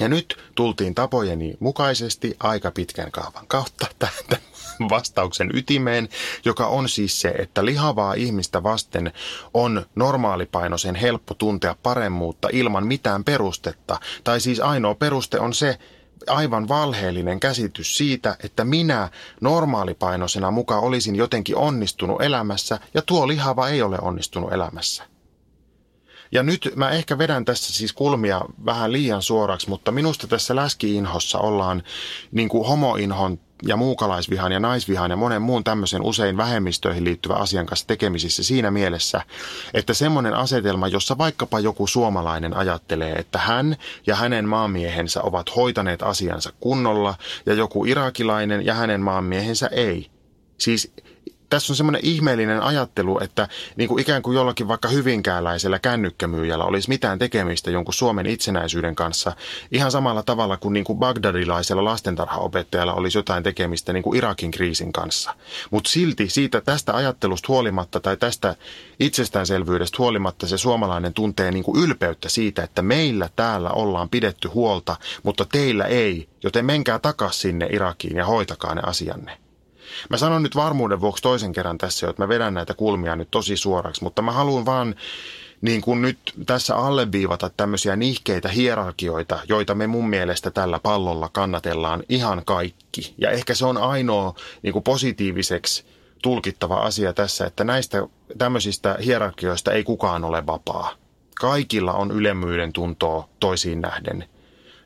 Ja nyt tultiin tapojeni mukaisesti aika pitkän kaavan kautta tähän vastauksen ytimeen, joka on siis se, että lihavaa ihmistä vasten on normaalipainoisen helppo tuntea paremmuutta ilman mitään perustetta. Tai siis ainoa peruste on se, aivan valheellinen käsitys siitä, että minä normaalipainoisena muka olisin jotenkin onnistunut elämässä ja tuo lihava ei ole onnistunut elämässä. Ja nyt mä ehkä vedän tässä siis kulmia vähän liian suoraksi, mutta minusta tässä läskiinhossa ollaan niin kuin homoinhon ja muukalaisvihan ja naisvihan ja monen muun tämmöisen usein vähemmistöihin liittyvä asian kanssa tekemisissä siinä mielessä, että semmoinen asetelma, jossa vaikkapa joku suomalainen ajattelee, että hän ja hänen maamiehensä ovat hoitaneet asiansa kunnolla ja joku irakilainen ja hänen maamiehensä ei. Siis tässä on semmoinen ihmeellinen ajattelu, että niin kuin ikään kuin jollakin vaikka hyvinkääläisellä kännykkämyyjällä olisi mitään tekemistä jonkun Suomen itsenäisyyden kanssa, ihan samalla tavalla kuin, niin kuin Bagdadilaisella lastentarhaopettajalla olisi jotain tekemistä niin kuin Irakin kriisin kanssa. Mutta silti siitä tästä ajattelusta huolimatta tai tästä itsestäänselvyydestä huolimatta se suomalainen tuntee niin kuin ylpeyttä siitä, että meillä täällä ollaan pidetty huolta, mutta teillä ei, joten menkää takaisin sinne Irakiin ja hoitakaa ne asianne. Mä sanon nyt varmuuden vuoksi toisen kerran tässä, että mä vedän näitä kulmia nyt tosi suoraksi, mutta mä haluan vaan niin kuin nyt tässä alleviivata tämmöisiä nihkeitä hierarkioita, joita me mun mielestä tällä pallolla kannatellaan ihan kaikki. Ja ehkä se on ainoa niin kuin positiiviseksi tulkittava asia tässä, että näistä tämmöisistä hierarkioista ei kukaan ole vapaa. Kaikilla on ylemmyyden tuntoa toisiin nähden.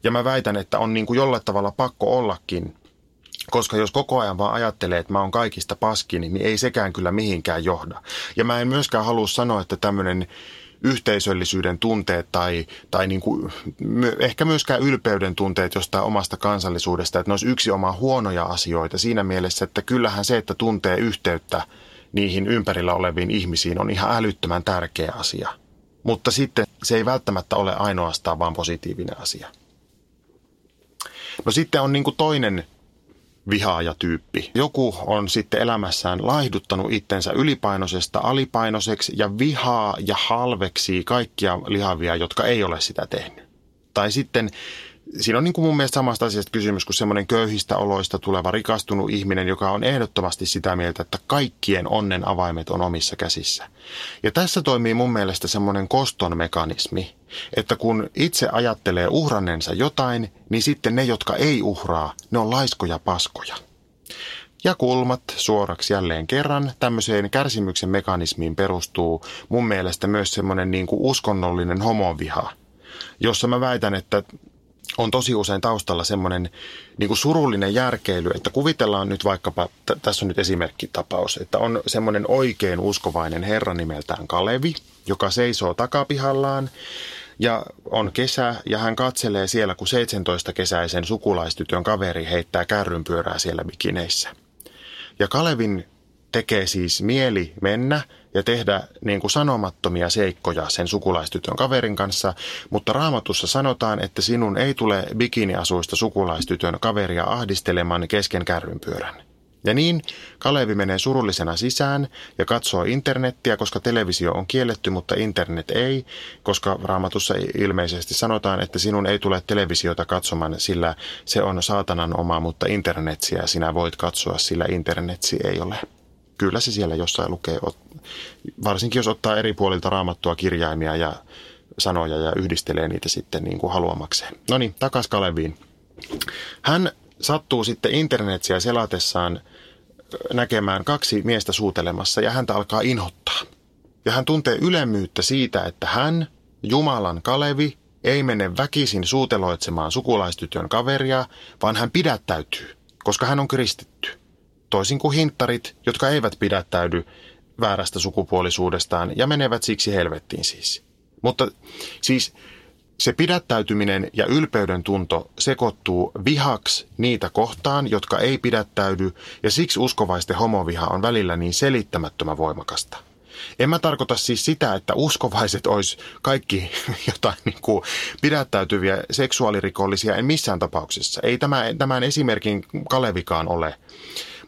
Ja mä väitän, että on niin kuin jollain tavalla pakko ollakin koska jos koko ajan vaan ajattelee, että mä oon kaikista paskin, niin ei sekään kyllä mihinkään johda. Ja mä en myöskään halua sanoa, että tämmöinen yhteisöllisyyden tunteet tai, tai niin kuin, ehkä myöskään ylpeyden tunteet jostain omasta kansallisuudesta, että ne olisi yksi oma huonoja asioita siinä mielessä, että kyllähän se, että tuntee yhteyttä niihin ympärillä oleviin ihmisiin on ihan älyttömän tärkeä asia. Mutta sitten se ei välttämättä ole ainoastaan vaan positiivinen asia. No sitten on niin kuin toinen vihaajatyyppi. Joku on sitten elämässään laihduttanut itsensä ylipainoisesta alipainoiseksi ja vihaa ja halveksii kaikkia lihavia, jotka ei ole sitä tehnyt. Tai sitten siinä on niin kuin mun mielestä samasta asiasta kysymys kuin semmoinen köyhistä oloista tuleva rikastunut ihminen, joka on ehdottomasti sitä mieltä, että kaikkien onnen avaimet on omissa käsissä. Ja tässä toimii mun mielestä semmoinen koston mekanismi, että kun itse ajattelee uhrannensa jotain, niin sitten ne, jotka ei uhraa, ne on laiskoja paskoja. Ja kulmat suoraksi jälleen kerran. Tämmöiseen kärsimyksen mekanismiin perustuu mun mielestä myös semmoinen niin kuin uskonnollinen homoviha, jossa mä väitän, että on tosi usein taustalla semmoinen niin kuin surullinen järkeily, että kuvitellaan nyt vaikkapa, t- tässä on nyt esimerkkitapaus, että on semmoinen oikein uskovainen herra nimeltään Kalevi, joka seisoo takapihallaan ja on kesä ja hän katselee siellä, kun 17-kesäisen sukulaistytön kaveri heittää kärrynpyörää siellä bikineissä. Ja Kalevin tekee siis mieli mennä ja tehdä niin kuin sanomattomia seikkoja sen sukulaistytön kaverin kanssa, mutta raamatussa sanotaan, että sinun ei tule bikiniasuista sukulaistytön kaveria ahdistelemaan kesken kärrynpyörän. Ja niin Kalevi menee surullisena sisään ja katsoo internettiä, koska televisio on kielletty, mutta internet ei, koska raamatussa ilmeisesti sanotaan, että sinun ei tule televisiota katsomaan, sillä se on saatanan oma, mutta internetsiä sinä voit katsoa, sillä internetsi ei ole. Kyllä se siellä jossain lukee, varsinkin jos ottaa eri puolilta raamattua kirjaimia ja sanoja ja yhdistelee niitä sitten niin kuin haluamakseen. No niin, takas Kaleviin. Hän sattuu sitten internetsiä selatessaan näkemään kaksi miestä suutelemassa ja häntä alkaa inhottaa. Ja hän tuntee ylemmyyttä siitä, että hän, Jumalan Kalevi, ei mene väkisin suuteloitsemaan sukulaistytön kaveria, vaan hän pidättäytyy, koska hän on kristitty. Toisin kuin hintarit, jotka eivät pidättäydy väärästä sukupuolisuudestaan ja menevät siksi helvettiin siis. Mutta siis se pidättäytyminen ja ylpeyden tunto sekoittuu vihaksi niitä kohtaan, jotka ei pidättäydy, ja siksi uskovaisten homoviha on välillä niin selittämättömän voimakasta. En mä tarkoita siis sitä, että uskovaiset olisi kaikki jotain niin kuin pidättäytyviä seksuaalirikollisia, en missään tapauksessa. Ei tämä, tämän esimerkin Kalevikaan ole.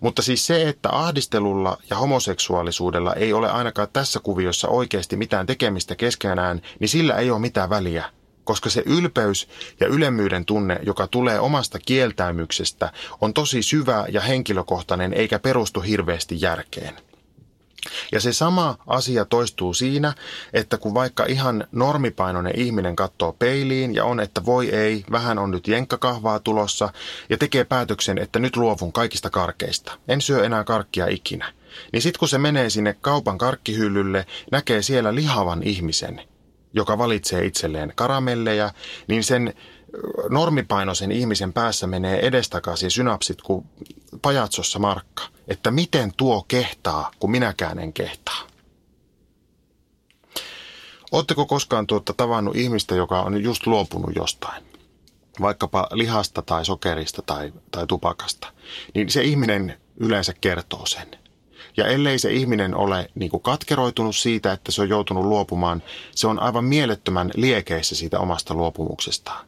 Mutta siis se, että ahdistelulla ja homoseksuaalisuudella ei ole ainakaan tässä kuviossa oikeasti mitään tekemistä keskenään, niin sillä ei ole mitään väliä koska se ylpeys ja ylemmyyden tunne, joka tulee omasta kieltäymyksestä, on tosi syvä ja henkilökohtainen eikä perustu hirveästi järkeen. Ja se sama asia toistuu siinä, että kun vaikka ihan normipainoinen ihminen katsoo peiliin ja on, että voi ei, vähän on nyt jenkkakahvaa tulossa ja tekee päätöksen, että nyt luovun kaikista karkeista. En syö enää karkkia ikinä. Niin sitten kun se menee sinne kaupan karkkihyllylle, näkee siellä lihavan ihmisen, joka valitsee itselleen karamelleja, niin sen normipainoisen ihmisen päässä menee edestakaisin synapsit kuin pajatsossa markka. Että miten tuo kehtaa, kun minäkään en kehtaa. Oletteko koskaan tuota tavannut ihmistä, joka on just luopunut jostain? Vaikkapa lihasta tai sokerista tai, tai tupakasta. Niin se ihminen yleensä kertoo sen – ja ellei se ihminen ole niin kuin katkeroitunut siitä, että se on joutunut luopumaan, se on aivan mielettömän liekeissä siitä omasta luopumuksestaan.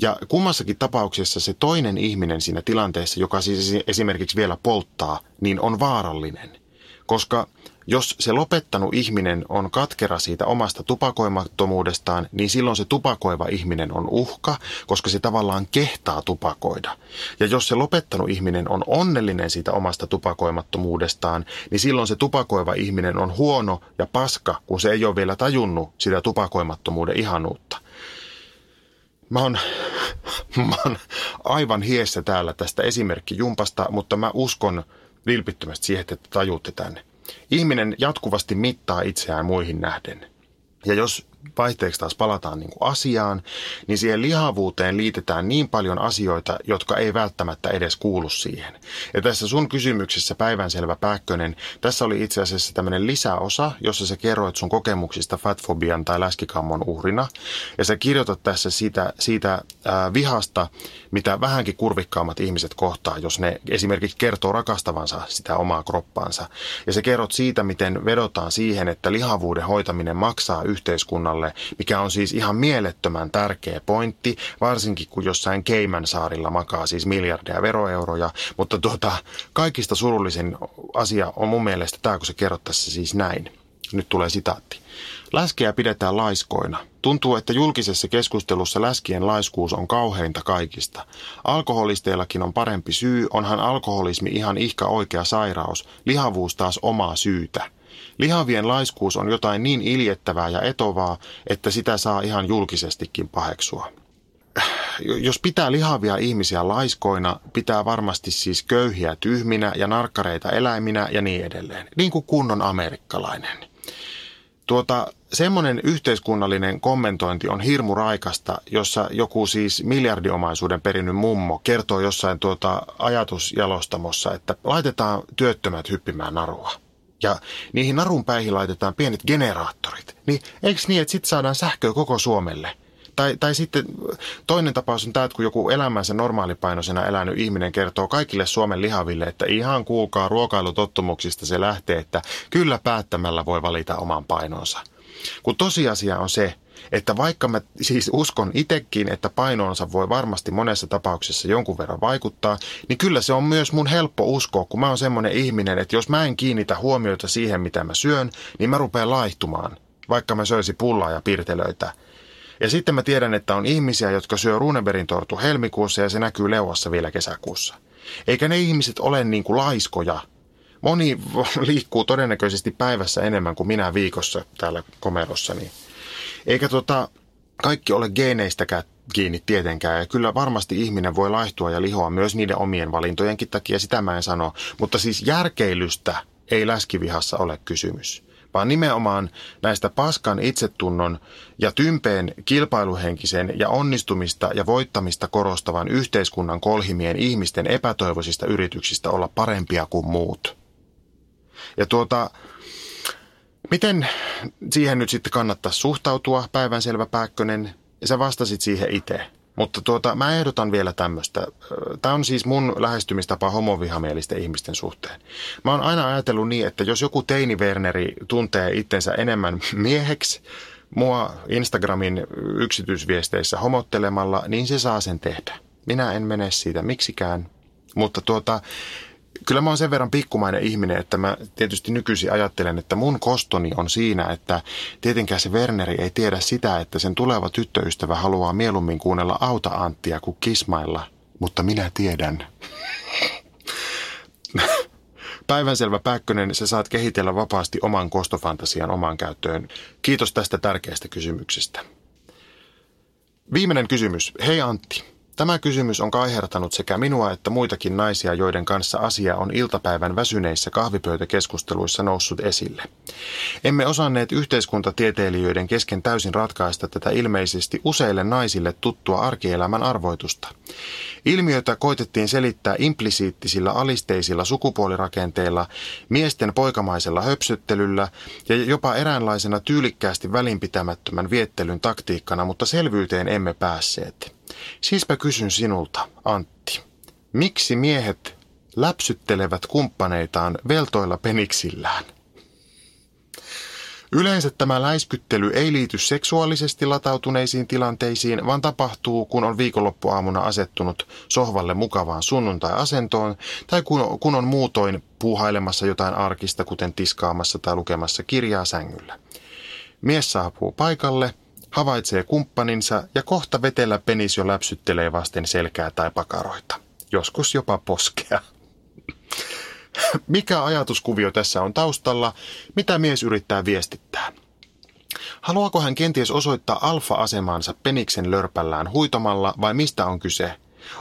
Ja kummassakin tapauksessa se toinen ihminen siinä tilanteessa, joka siis esimerkiksi vielä polttaa, niin on vaarallinen. Koska jos se lopettanut ihminen on katkera siitä omasta tupakoimattomuudestaan, niin silloin se tupakoiva ihminen on uhka, koska se tavallaan kehtaa tupakoida. Ja jos se lopettanut ihminen on onnellinen siitä omasta tupakoimattomuudestaan, niin silloin se tupakoiva ihminen on huono ja paska, kun se ei ole vielä tajunnut sitä tupakoimattomuuden ihanuutta. Mä oon, mä oon aivan hiessä täällä tästä esimerkkijumpasta, mutta mä uskon vilpittömästi siihen, että tajuutte tänne. Ihminen jatkuvasti mittaa itseään muihin nähden. Ja jos vaihteeksi taas palataan niin kuin asiaan, niin siihen lihavuuteen liitetään niin paljon asioita, jotka ei välttämättä edes kuulu siihen. Ja tässä sun kysymyksessä päivänselvä Pääkkönen, tässä oli itse asiassa tämmöinen lisäosa, jossa sä kerroit sun kokemuksista fatfobian tai läskikammon uhrina. Ja sä kirjoitat tässä siitä, siitä ää, vihasta, mitä vähänkin kurvikkaammat ihmiset kohtaa, jos ne esimerkiksi kertoo rakastavansa sitä omaa kroppaansa. Ja sä kerrot siitä, miten vedotaan siihen, että lihavuuden hoitaminen maksaa yhteiskunnalle mikä on siis ihan mielettömän tärkeä pointti, varsinkin kun jossain Keimansaarilla makaa siis miljardeja veroeuroja, mutta tuota, kaikista surullisin asia on mun mielestä tämä, kun se kerrot tässä siis näin. Nyt tulee sitaatti. Läskeä pidetään laiskoina. Tuntuu, että julkisessa keskustelussa läskien laiskuus on kauheinta kaikista. Alkoholisteillakin on parempi syy, onhan alkoholismi ihan ihka oikea sairaus, lihavuus taas omaa syytä. Lihavien laiskuus on jotain niin iljettävää ja etovaa, että sitä saa ihan julkisestikin paheksua. Jos pitää lihavia ihmisiä laiskoina, pitää varmasti siis köyhiä tyhminä ja narkkareita eläiminä ja niin edelleen. Niin kuin kunnon amerikkalainen. Tuota, semmoinen yhteiskunnallinen kommentointi on hirmu raikasta, jossa joku siis miljardiomaisuuden perinnyt mummo kertoo jossain tuota ajatusjalostamossa, että laitetaan työttömät hyppimään narua. Ja niihin narun päihin laitetaan pienet generaattorit. Niin eikö niin, että sitten saadaan sähköä koko Suomelle? Tai, tai sitten toinen tapaus on tämä, että kun joku elämänsä normaalipainoisena elänyt ihminen kertoo kaikille Suomen lihaville, että ihan kuulkaa ruokailutottumuksista se lähtee, että kyllä päättämällä voi valita oman painonsa. Kun tosiasia on se, että vaikka mä siis uskon itsekin, että painoonsa voi varmasti monessa tapauksessa jonkun verran vaikuttaa, niin kyllä se on myös mun helppo uskoa, kun mä oon semmoinen ihminen, että jos mä en kiinnitä huomiota siihen, mitä mä syön, niin mä rupean laihtumaan, vaikka mä söisi pullaa ja pirtelöitä. Ja sitten mä tiedän, että on ihmisiä, jotka syö Runeberin tortu helmikuussa ja se näkyy leuassa vielä kesäkuussa. Eikä ne ihmiset ole niin kuin laiskoja. Moni liikkuu todennäköisesti päivässä enemmän kuin minä viikossa täällä komerossa. Niin. Eikä tota, kaikki ole geeneistäkään kiinni tietenkään. Ja kyllä varmasti ihminen voi laihtua ja lihoa myös niiden omien valintojenkin takia, sitä mä en sano. Mutta siis järkeilystä ei läskivihassa ole kysymys vaan nimenomaan näistä paskan itsetunnon ja tympeen kilpailuhenkisen ja onnistumista ja voittamista korostavan yhteiskunnan kolhimien ihmisten epätoivoisista yrityksistä olla parempia kuin muut. Ja tuota, miten siihen nyt sitten kannattaa suhtautua, päivänselvä Pääkkönen? Sä vastasit siihen itse. Mutta tuota, mä ehdotan vielä tämmöistä. Tämä on siis mun lähestymistapa homovihamielisten ihmisten suhteen. Mä oon aina ajatellut niin, että jos joku teini Werneri tuntee itsensä enemmän mieheksi, mua Instagramin yksityisviesteissä homottelemalla, niin se saa sen tehdä. Minä en mene siitä miksikään. Mutta tuota, kyllä mä oon sen verran pikkumainen ihminen, että mä tietysti nykyisin ajattelen, että mun kostoni on siinä, että tietenkään se Werneri ei tiedä sitä, että sen tuleva tyttöystävä haluaa mieluummin kuunnella Auta Anttia kuin kismailla. Mutta minä tiedän. Päivänselvä Pääkkönen, sä saat kehitellä vapaasti oman kostofantasian omaan käyttöön. Kiitos tästä tärkeästä kysymyksestä. Viimeinen kysymys. Hei Antti. Tämä kysymys on kaihertanut sekä minua että muitakin naisia, joiden kanssa asia on iltapäivän väsyneissä kahvipöytäkeskusteluissa noussut esille. Emme osanneet yhteiskuntatieteilijöiden kesken täysin ratkaista tätä ilmeisesti useille naisille tuttua arkielämän arvoitusta. Ilmiötä koitettiin selittää implisiittisillä alisteisilla sukupuolirakenteilla, miesten poikamaisella höpsöttelyllä ja jopa eräänlaisena tyylikkäästi välinpitämättömän viettelyn taktiikkana, mutta selvyyteen emme päässeet. Siispä kysyn sinulta, Antti, miksi miehet läpsyttelevät kumppaneitaan veltoilla peniksillään? Yleensä tämä läiskyttely ei liity seksuaalisesti latautuneisiin tilanteisiin, vaan tapahtuu, kun on viikonloppuaamuna asettunut sohvalle mukavaan sunnuntai-asentoon tai kun, on muutoin puuhailemassa jotain arkista, kuten tiskaamassa tai lukemassa kirjaa sängyllä. Mies saapuu paikalle, havaitsee kumppaninsa ja kohta vetellä penis jo läpsyttelee vasten selkää tai pakaroita. Joskus jopa poskea. Mikä ajatuskuvio tässä on taustalla? Mitä mies yrittää viestittää? Haluaako hän kenties osoittaa alfa-asemaansa peniksen lörpällään huitomalla vai mistä on kyse?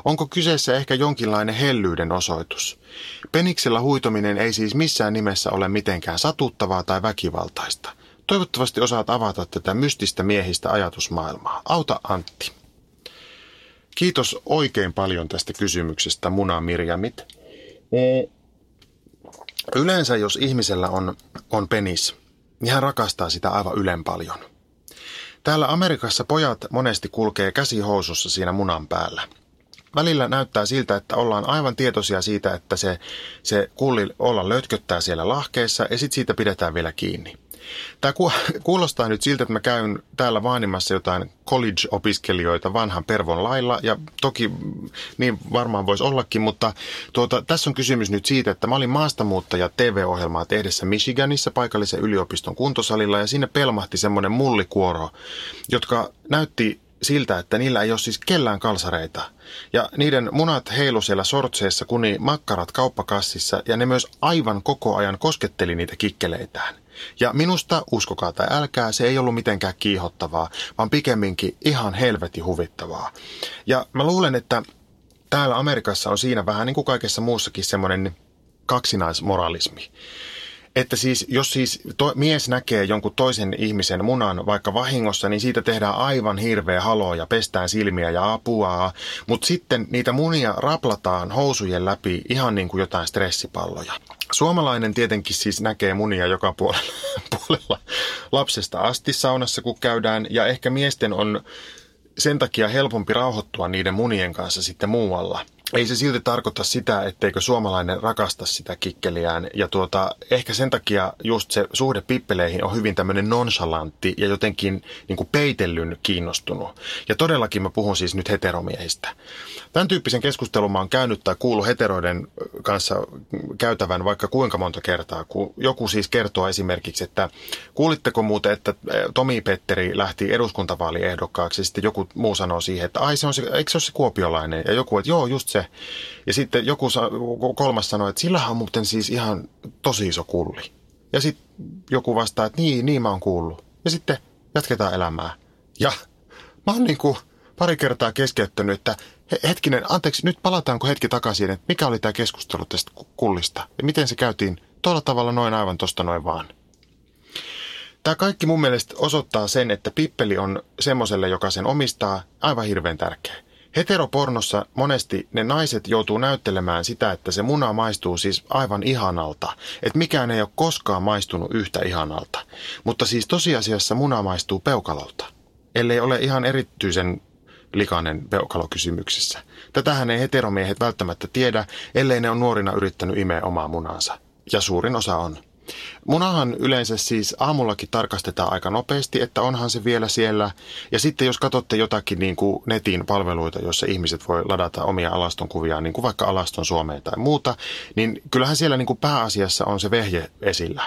Onko kyseessä ehkä jonkinlainen hellyyden osoitus? Peniksellä huitominen ei siis missään nimessä ole mitenkään satuttavaa tai väkivaltaista. Toivottavasti osaat avata tätä mystistä miehistä ajatusmaailmaa. Auta Antti. Kiitos oikein paljon tästä kysymyksestä, Muna Mirjamit. Mm. Yleensä jos ihmisellä on, on penis, niin hän rakastaa sitä aivan ylen paljon. Täällä Amerikassa pojat monesti kulkee käsihousussa siinä munan päällä. Välillä näyttää siltä, että ollaan aivan tietoisia siitä, että se, se kulli olla lötköttää siellä lahkeessa ja sitten siitä pidetään vielä kiinni. Tämä kuulostaa nyt siltä, että mä käyn täällä vaanimassa jotain college-opiskelijoita vanhan pervon lailla, ja toki niin varmaan voisi ollakin, mutta tuota, tässä on kysymys nyt siitä, että mä olin maastamuuttaja TV-ohjelmaa tehdessä Michiganissa paikallisen yliopiston kuntosalilla, ja sinne pelmahti semmoinen mullikuoro, jotka näytti siltä, että niillä ei ole siis kellään kalsareita. Ja niiden munat heilu siellä sortseessa, kuni makkarat kauppakassissa, ja ne myös aivan koko ajan kosketteli niitä kikkeleitään. Ja minusta, uskokaa tai älkää, se ei ollut mitenkään kiihottavaa, vaan pikemminkin ihan helvetin huvittavaa. Ja mä luulen, että täällä Amerikassa on siinä vähän niin kuin kaikessa muussakin semmoinen kaksinaismoralismi. Että siis, jos siis to, mies näkee jonkun toisen ihmisen munan vaikka vahingossa, niin siitä tehdään aivan hirveä halo ja pestään silmiä ja apua. Mutta sitten niitä munia raplataan housujen läpi ihan niin kuin jotain stressipalloja. Suomalainen tietenkin siis näkee munia joka puolella, puolella lapsesta asti saunassa, kun käydään. Ja ehkä miesten on sen takia helpompi rauhoittua niiden munien kanssa sitten muualla – ei se silti tarkoita sitä, etteikö suomalainen rakasta sitä kikkeliään. Ja tuota, ehkä sen takia just se suhde pippeleihin on hyvin tämmöinen nonchalantti ja jotenkin niin kuin peitellyn kiinnostunut. Ja todellakin mä puhun siis nyt heteromiehistä. Tämän tyyppisen keskustelun mä oon käynyt tai kuullut heteroiden kanssa käytävän vaikka kuinka monta kertaa. Kun joku siis kertoo esimerkiksi, että kuulitteko muuten, että Tomi Petteri lähti eduskuntavaaliehdokkaaksi ja sitten joku muu sanoo siihen, että ai se on se, eikö se ole se kuopiolainen? Ja joku, että joo, just se. Ja sitten joku kolmas sanoi, että sillä on muuten siis ihan tosi iso kulli. Ja sitten joku vastaa, että niin, niin mä oon kuullut. Ja sitten jatketaan elämää. Ja mä oon niin kuin pari kertaa keskeyttänyt, että hetkinen, anteeksi, nyt palataanko hetki takaisin, että mikä oli tämä keskustelu tästä kullista ja miten se käytiin tuolla tavalla noin aivan tosta noin vaan. Tämä kaikki mun mielestä osoittaa sen, että pippeli on semmoiselle, joka sen omistaa, aivan hirveän tärkeä. Heteropornossa monesti ne naiset joutuu näyttelemään sitä, että se muna maistuu siis aivan ihanalta. Että mikään ei ole koskaan maistunut yhtä ihanalta. Mutta siis tosiasiassa muna maistuu peukalolta. Ellei ole ihan erityisen likainen peukalokysymyksissä. Tätähän ei heteromiehet välttämättä tiedä, ellei ne on nuorina yrittänyt imeä omaa munansa. Ja suurin osa on. Munahan yleensä siis aamullakin tarkastetaan aika nopeasti, että onhan se vielä siellä. Ja sitten jos katsotte jotakin niin kuin netin palveluita, joissa ihmiset voi ladata omia alastonkuviaan, niin kuin vaikka alaston Suomeen tai muuta, niin kyllähän siellä niin kuin pääasiassa on se vehje esillä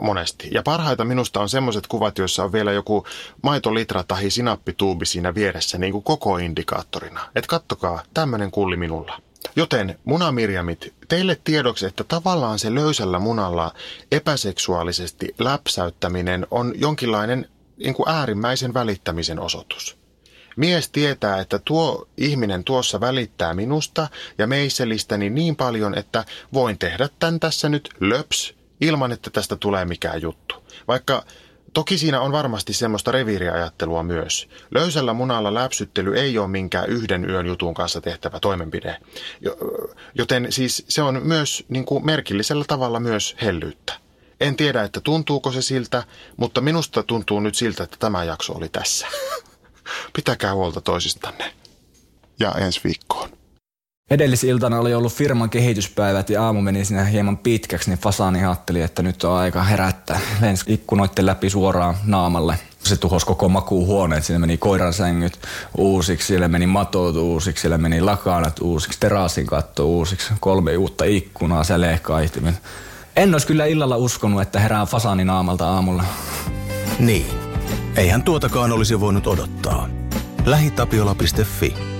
monesti. Ja parhaita minusta on semmoiset kuvat, joissa on vielä joku maitolitra tai sinappituubi siinä vieressä niin kuin koko indikaattorina. Että kattokaa, tämmöinen kulli minulla. Joten munamirjamit, teille tiedoksi, että tavallaan se löysällä munalla epäseksuaalisesti läpsäyttäminen on jonkinlainen niin kuin äärimmäisen välittämisen osoitus. Mies tietää, että tuo ihminen tuossa välittää minusta ja meisselistäni niin paljon, että voin tehdä tämän tässä nyt löps ilman, että tästä tulee mikään juttu. Vaikka Toki siinä on varmasti semmoista reviiriajattelua myös. Löysällä munalla läpsyttely ei ole minkään yhden yön jutun kanssa tehtävä toimenpide. Joten siis se on myös niin kuin merkillisellä tavalla myös hellyyttä. En tiedä, että tuntuuko se siltä, mutta minusta tuntuu nyt siltä, että tämä jakso oli tässä. Pitäkää huolta toisistanne. Ja ensi viikkoon. Edellisiltana oli ollut firman kehityspäivät ja aamu meni sinne hieman pitkäksi, niin Fasani ajatteli, että nyt on aika herättää. Lensi ikkunoitten läpi suoraan naamalle. Se tuhosi koko makuuhuoneet, sinne meni koiran sängyt uusiksi, siellä meni matot uusiksi, siellä meni lakanat uusiksi, terassin katto uusiksi, kolme uutta ikkunaa, säleekaihtimen. En olisi kyllä illalla uskonut, että herää Fasani naamalta aamulla. Niin, eihän tuotakaan olisi voinut odottaa. Lähitapiola.fi